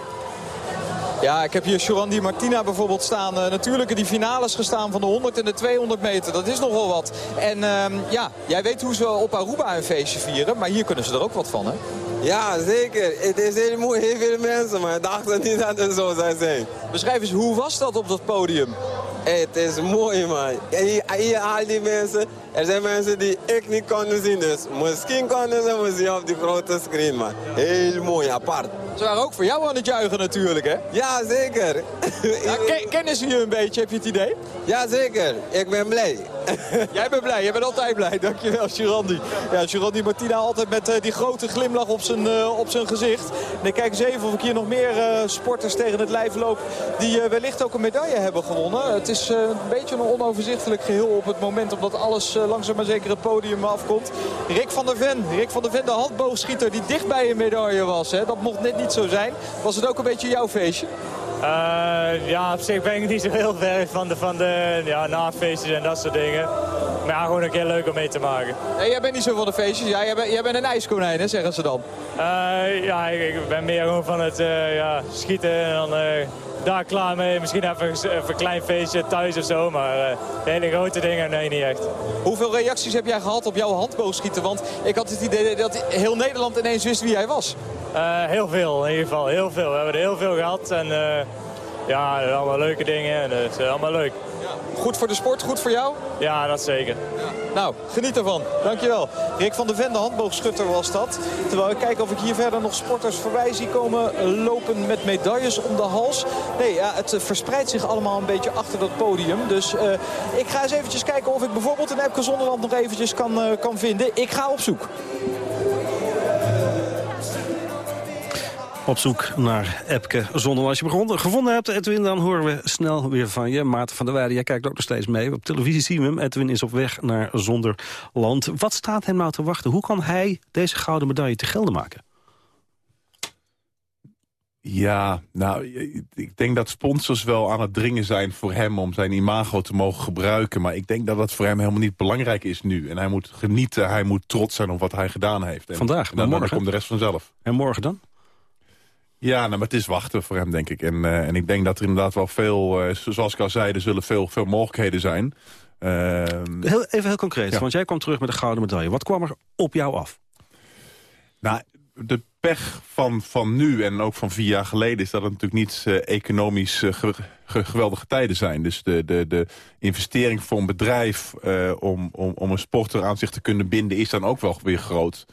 Ja, ik heb hier Jorandi Martina bijvoorbeeld staan. Uh, natuurlijk die finales gestaan van de 100 en de 200 meter. Dat is nogal wat. En uh, ja, jij weet hoe ze op Aruba een feestje vieren. Maar hier kunnen ze er ook wat van, hè? Ja, zeker. Het is heel mooi, heel veel mensen. Maar ik dacht niet dat het zo zou zijn. Beschrijf eens, hoe was dat op dat podium? het is mooi man. Hier, hier al die mensen, er zijn mensen die ik niet konden zien. Dus misschien konden ze me zien op die grote screen man. Heel mooi, apart. Ze waren ook voor jou aan het juichen natuurlijk, hè? Ja, zeker. Ja, <laughs> ken- kennen ze je een beetje, heb je het idee? Ja, zeker. Ik ben blij. <laughs> Jij bent blij, jij bent altijd blij. Dankjewel, Girandi. Ja, Girandi Martina altijd met eh, die grote glimlach op zijn, eh, op zijn gezicht. En ik kijk eens even of ik hier nog meer eh, sporters tegen het lijf loop... die wellicht ook een medaille hebben gewonnen. Het is een beetje een onoverzichtelijk geheel op het moment... omdat alles langzaam maar zeker het podium afkomt. Rick van der Ven, Rick van der Ven, de handboogschieter die dicht bij een medaille was. Hè? Dat mocht net niet zo zijn. Was het ook een beetje jouw feestje? Eh, ja, op zich ben ik niet zo heel ver van de, van de ja, nafeestjes en dat soort dingen. Maar ja, gewoon een keer leuk om mee te maken. Jij bent niet zo van de feestjes. Ja, jij, bent, jij bent een ijskonijn, hè, zeggen ze dan. Eh, ja, ik, ik ben meer gewoon van het eh, ja, schieten en dan eh, daar klaar mee. Misschien even, even een klein feestje thuis of zo, maar eh, de hele grote dingen, nee, niet echt. Hoeveel reacties heb jij gehad op jouw handboogschieten? Want ik had het idee dat heel Nederland ineens wist wie hij was. Eh, heel veel, in ieder geval. Heel veel. We hebben er heel veel gehad. En uh, ja, allemaal leuke dingen. En het is uh, allemaal leuk. Goed voor de sport, goed voor jou? Ja, dat zeker. Nou, geniet ervan. Dankjewel. Rick van der Ven, de handboogschutter was dat. Terwijl ik kijk of ik hier verder nog sporters voorbij zie komen lopen met medailles om de hals. Nee, ja, het verspreidt zich allemaal een beetje achter dat podium. Dus uh, ik ga eens eventjes kijken of ik bijvoorbeeld een Epke Zonderland nog eventjes kan, uh, kan vinden. Ik ga op zoek. Op zoek naar Epke zonder als je begon, gevonden hebt, Edwin, dan horen we snel weer van je. Maarten van der Weijden, jij kijkt ook nog steeds mee. Op televisie zien we hem. Edwin is op weg naar Zonderland. Wat staat hem nou te wachten? Hoe kan hij deze gouden medaille te gelden maken? Ja, nou, ik denk dat sponsors wel aan het dringen zijn voor hem... om zijn imago te mogen gebruiken. Maar ik denk dat dat voor hem helemaal niet belangrijk is nu. En hij moet genieten, hij moet trots zijn op wat hij gedaan heeft. En Vandaag, dan, morgen. dan komt de rest vanzelf. En morgen dan? Ja, nou, maar het is wachten voor hem, denk ik. En, uh, en ik denk dat er inderdaad wel veel, uh, zoals ik al zei... er zullen veel, veel mogelijkheden zijn. Uh, heel, even heel concreet, ja. want jij kwam terug met een gouden medaille. Wat kwam er op jou af? Nou, de pech van, van nu en ook van vier jaar geleden... is dat het natuurlijk niet uh, economisch uh, ge, ge, geweldige tijden zijn. Dus de, de, de investering voor een bedrijf uh, om, om, om een sporter aan zich te kunnen binden... is dan ook wel weer groot.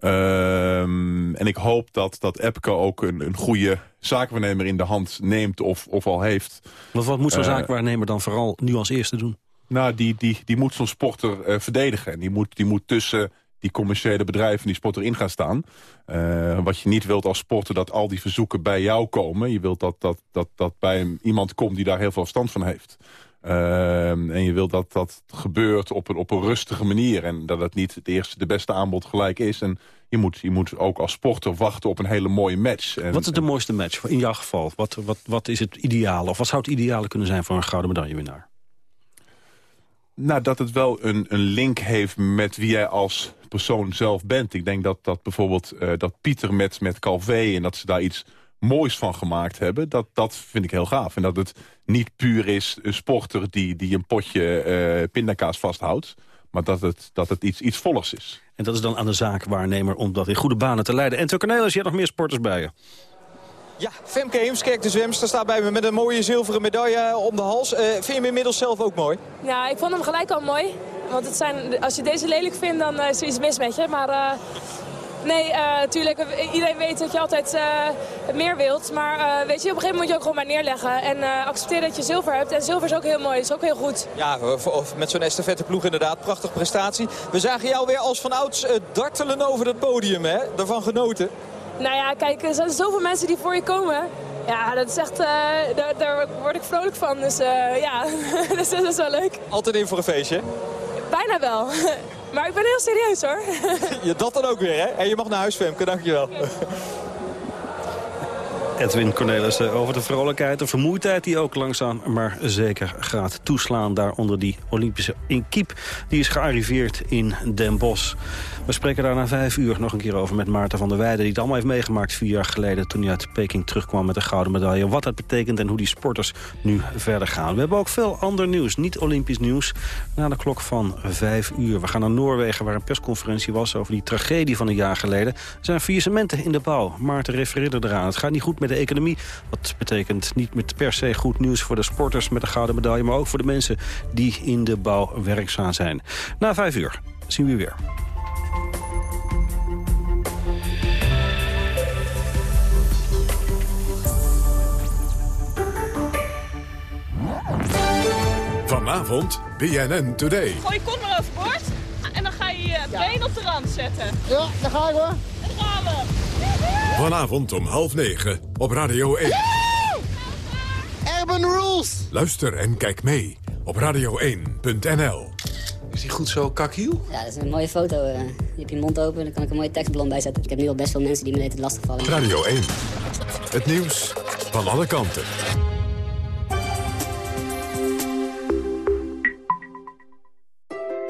Um, en ik hoop dat, dat Epke ook een, een goede zaakwaarnemer in de hand neemt of, of al heeft. Want wat moet zo'n zaakwaarnemer dan vooral nu als eerste doen? Nou, die, die, die moet zo'n sporter uh, verdedigen. En die moet, die moet tussen die commerciële bedrijven die sporter in gaan staan. Uh, wat je niet wilt als sporter, dat al die verzoeken bij jou komen. Je wilt dat, dat, dat, dat bij iemand komt die daar heel veel verstand van heeft. Uh, en je wilt dat dat gebeurt op een, op een rustige manier. En dat het niet het eerste, de beste aanbod gelijk is. En je moet, je moet ook als sporter wachten op een hele mooie match. En, wat is de mooiste match in jouw geval? Wat, wat, wat is het ideale? Of wat zou het ideale kunnen zijn voor een gouden medaillewinnaar? Nou, dat het wel een, een link heeft met wie jij als persoon zelf bent. Ik denk dat, dat bijvoorbeeld uh, dat Pieter met, met Calvé... en dat ze daar iets moois van gemaakt hebben, dat, dat vind ik heel gaaf. En dat het niet puur is een sporter die, die een potje uh, pindakaas vasthoudt... maar dat het, dat het iets, iets vollers is. En dat is dan aan de zaakwaarnemer om dat in goede banen te leiden. En Cornelis, je hebt nog meer sporters bij je. Ja, Femke Heemskerk, de zwemster, staat bij me met een mooie zilveren medaille om de hals. Uh, vind je hem inmiddels zelf ook mooi? Ja, ik vond hem gelijk al mooi. Want het zijn, als je deze lelijk vindt, dan uh, is er iets mis met je. Maar uh, nee, natuurlijk, iedereen weet dat je altijd meer wilt. Maar weet je, op een gegeven moment moet je ook gewoon maar neerleggen. En accepteer dat je zilver hebt. En zilver is ook heel mooi, is ook heel goed. Ja, met zo'n estafette ploeg inderdaad, prachtige prestatie. We zagen jou weer als van ouds dartelen over het podium, hè? Daarvan genoten. Nou ja, kijk, er zijn zoveel mensen die voor je komen. Ja, dat is echt, uh, daar, daar, word ik vrolijk van. Dus uh, ja, dus <laughs> dat is wel leuk. Altijd in voor een feestje? Bijna wel. <laughs> Maar ik ben heel serieus hoor. <laughs> Ja, dat dan ook weer hè? En je mag naar huis Femke, dankjewel. Edwin Cornelissen over de vrolijkheid, de vermoeidheid... die ook langzaam maar zeker gaat toeslaan daar onder die Olympische inkiep. Die is gearriveerd in Den Bosch. We spreken daar na vijf uur nog een keer over met Maarten van der Weijden... die het allemaal heeft meegemaakt vier jaar geleden... toen hij uit Peking terugkwam met een gouden medaille. Wat dat betekent en hoe die sporters nu verder gaan. We hebben ook veel ander nieuws, niet Olympisch nieuws... na de klok van vijf uur. We gaan naar Noorwegen, waar een persconferentie was... over die tragedie van een jaar geleden. Er zijn faillissementen in de bouw. Maarten refereerde eraan. Het gaat niet goed met met de economie. Dat betekent niet met per se goed nieuws voor de sporters met de gouden medaille... maar ook voor de mensen die in de bouw werkzaam zijn. Na vijf uur zien we u weer. Vanavond BNN Today. Gooi je kont maar overboord en dan ga je je been op de rand zetten. Ja, daar ga ik hoor. Daar gaan we. Vanavond om half negen op Radio 1. Urban Rules. Luister en kijk mee op radio1.nl. Is hij goed zo kakhiel? Ja, dat is een mooie foto. eh. Je hebt je mond open, dan kan ik een mooie tekstblom bij zetten. Ik heb nu al best veel mensen die me dit lastig vallen. Radio 1. Het nieuws van alle kanten.